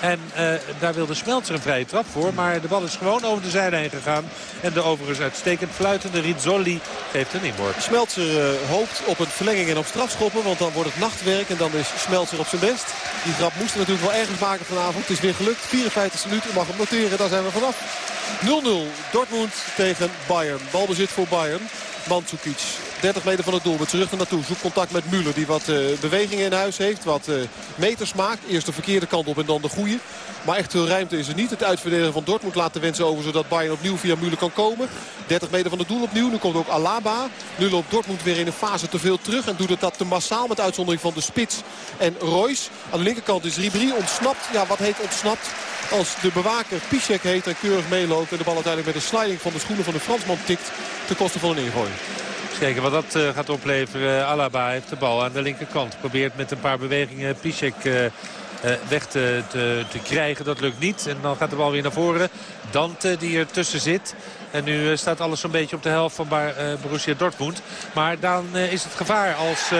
En uh, daar wilde Smeltzer een vrije trap voor. Maar de bal is gewoon over de zijlijn gegaan. En de overigens uitstekend fluitende Rizzoli geeft een inworp. Smeltzer uh, hoopt op een verlenging en op strafschoppen. Want dan wordt het nachtwerk en dan is Smeltzer op zijn best. Die trap moest er natuurlijk wel ergens maken vanavond. Het is weer gelukt. 54 minuut. U mag hem noteren. Daar zijn we vanaf. 0-0 Dortmund tegen Bayern. Balbezit voor Bayern. Mandzukic 30 meter van het doel. Met zijn rug naartoe. Zoekt contact met Müller. Die wat uh, bewegingen in huis heeft. Wat uh, meters maakt. Eerst de verkeerde kant op en dan de goede. Maar echt veel ruimte is er niet. Het uitverdedigen van Dortmund laat de wensen over. Zodat Bayern opnieuw via Müller kan komen. 30 meter van het doel opnieuw. Nu komt ook Alaba. Nu loopt Dortmund weer in een fase te veel terug. En doet het dat te massaal met uitzondering van de spits en Royce. Aan de linkerkant is Ribéry ontsnapt. Ja, wat heet ontsnapt? Als de bewaker Piszek heet en keurig meeloopt. En de bal uiteindelijk met een sliding van de schoenen van de Fransman tikt. Ten koste van een ingooi. Kijken wat dat uh, gaat opleveren. Alaba heeft de bal aan de linkerkant. Probeert met een paar bewegingen Piszek uh, uh, weg te, te, te, krijgen. Dat lukt niet. En dan gaat de bal weer naar voren. Dante die er tussen zit. En nu staat alles zo'n beetje op de helft van Borussia Dortmund. Maar dan is het gevaar als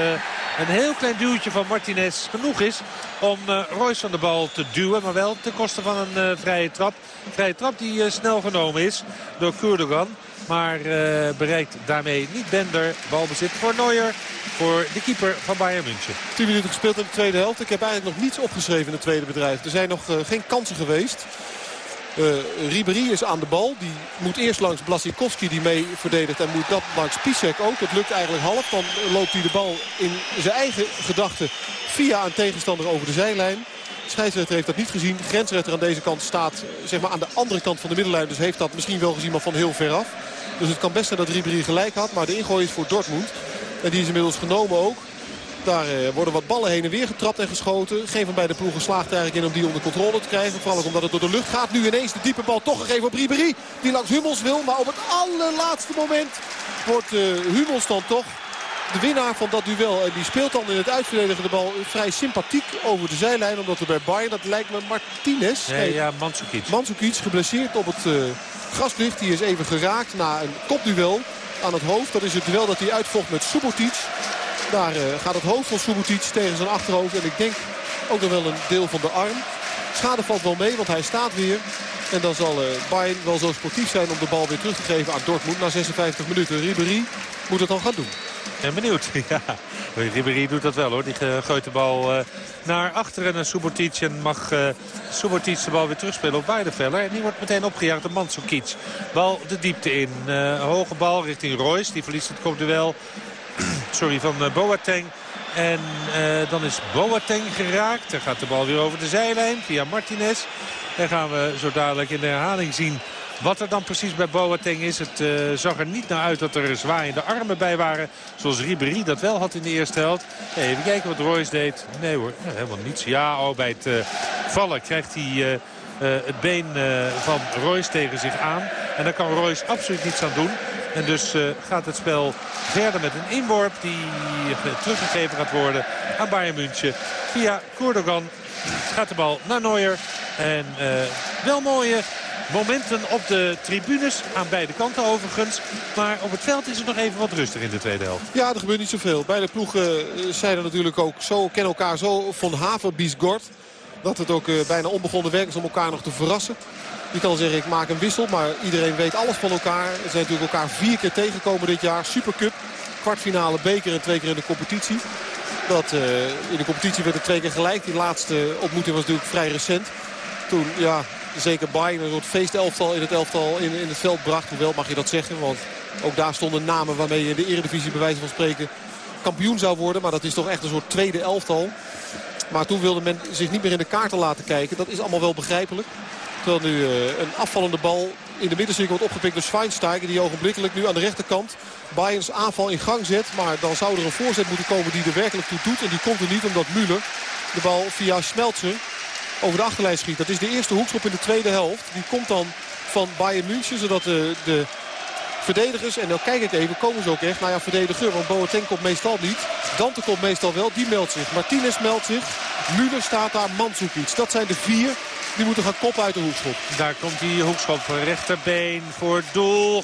een heel klein duwtje van Martinez genoeg is... om Royce van de bal te duwen. Maar wel ten koste van een vrije trap. Vrije trap die snel genomen is door Kurdogan. Maar uh, bereikt daarmee niet Bender. Balbezit voor Neuer. Voor de keeper van Bayern München. 10 minuten gespeeld in de tweede helft. Ik heb eigenlijk nog niets opgeschreven in het tweede bedrijf. Er zijn nog uh, geen kansen geweest. Uh, Ribéry is aan de bal. Die moet eerst langs Blasikowski die mee verdedigt. En moet dat langs Pisek ook. Het lukt eigenlijk half. Dan loopt hij de bal in zijn eigen gedachten via een tegenstander over de zijlijn. Scheidsrechter heeft dat niet gezien. Grensrechter aan deze kant staat zeg maar, aan de andere kant van de middenlijn. Dus heeft dat misschien wel gezien, maar van heel ver af. Dus het kan best zijn dat Ribéry gelijk had. Maar de ingooi is voor Dortmund. En die is inmiddels genomen ook. Daar eh, worden wat ballen heen en weer getrapt en geschoten. Geen van beide ploegen slaagt eigenlijk in om die onder controle te krijgen. Vooral ook omdat het door de lucht gaat. Nu ineens de diepe bal toch gegeven op Ribéry. Die langs Hummels wil. Maar op het allerlaatste moment wordt uh, Hummels dan toch de winnaar van dat duel. En die speelt dan in het uitverdedigen de bal vrij sympathiek over de zijlijn. Omdat er bij Bayern, dat lijkt me Martinez. Nee, ja, Mandzukic. Mandzukic geblesseerd op het uh, graslicht. Die is even geraakt na een kopduel aan het hoofd. Dat is het duel dat hij uitvocht met Subotic. Daar uh, gaat het hoofd van Subotic tegen zijn achterhoofd. En ik denk ook nog wel een deel van de arm. Schade valt wel mee, want hij staat weer. En dan zal uh, Bayern wel zo sportief zijn om de bal weer terug te geven aan Dortmund. Na 56 minuten. Ribéry moet het dan gaan doen. En benieuwd. (laughs) Ja, Ribéry doet dat wel hoor. Die gooit de bal uh, naar achteren naar Subotic. En mag uh, Subotic de bal weer terugspelen op Weideveller. En die wordt meteen opgejaagd door Mandzukic. Bal de diepte in. Hoge bal richting Royce. Die verliest het kopduel (clears throat) Sorry, van Boateng. En dan is Boateng geraakt. Dan gaat de bal weer over de zijlijn via Martinez. En gaan we zo dadelijk in de herhaling zien wat er dan precies bij Boateng is, het uh, zag er niet naar uit dat er zwaaiende armen bij waren. Zoals Ribéry dat wel had in de eerste helft. Even kijken wat Royce deed. Nee hoor, helemaal niets. Ja, oh, bij het uh, vallen krijgt hij uh, het been van Royce tegen zich aan. En daar kan Royce absoluut niets aan doen. En dus gaat het spel verder met een inworp die teruggegeven gaat worden aan Bayern München. Via Koerdogan gaat de bal naar Neuer. En wel mooie momenten op de tribunes. Aan beide kanten overigens. Maar op het veld is het nog even wat rustig in de tweede helft. Ja, er gebeurt niet zoveel. Beide ploegen eh, zijn er natuurlijk ook zo, kennen elkaar zo van Haven, Biesgort. Dat het ook eh, bijna onbegonnen werk is om elkaar nog te verrassen. Je kan zeggen ik maak een wissel, maar iedereen weet alles van elkaar. Ze zijn natuurlijk elkaar vier keer tegengekomen dit jaar. Supercup, kwartfinale, beker en twee keer in de competitie. Dat, uh, in de competitie werd het twee keer gelijk. Die laatste ontmoeting was natuurlijk vrij recent. Toen, ja, zeker Bayern een soort feestelftal in het elftal in, in het veld bracht. Hoewel mag je dat zeggen, want ook daar stonden namen waarmee je in de eredivisie bij wijze van spreken kampioen zou worden. Maar dat is toch echt een soort tweede elftal. Maar toen wilde men zich niet meer in de kaarten laten kijken. Dat is allemaal wel begrijpelijk. Terwijl nu uh, een afvallende bal in de middencirkel wordt opgepikt door Schweinsteiger. Die ogenblikkelijk nu aan de rechterkant Bayerns aanval in gang zet. Maar dan zou er een voorzet moeten komen die er werkelijk toe doet. En die komt er niet omdat Müller de bal via Schmelzer over de achterlijn schiet. Dat is de eerste hoekschop in de tweede helft. Die komt dan van Bayern München. Zodat de, de verdedigers, en dan kijk ik even, komen ze ook echt. Nou ja, verdediger, want Boateng komt meestal niet. Dante komt meestal wel, die meldt zich. Martinez meldt zich. Müller staat daar, Mandzukic. Dat zijn de vier die moeten gaan koppen uit de hoekschop. Daar komt die hoekschop. Rechterbeen voor doel.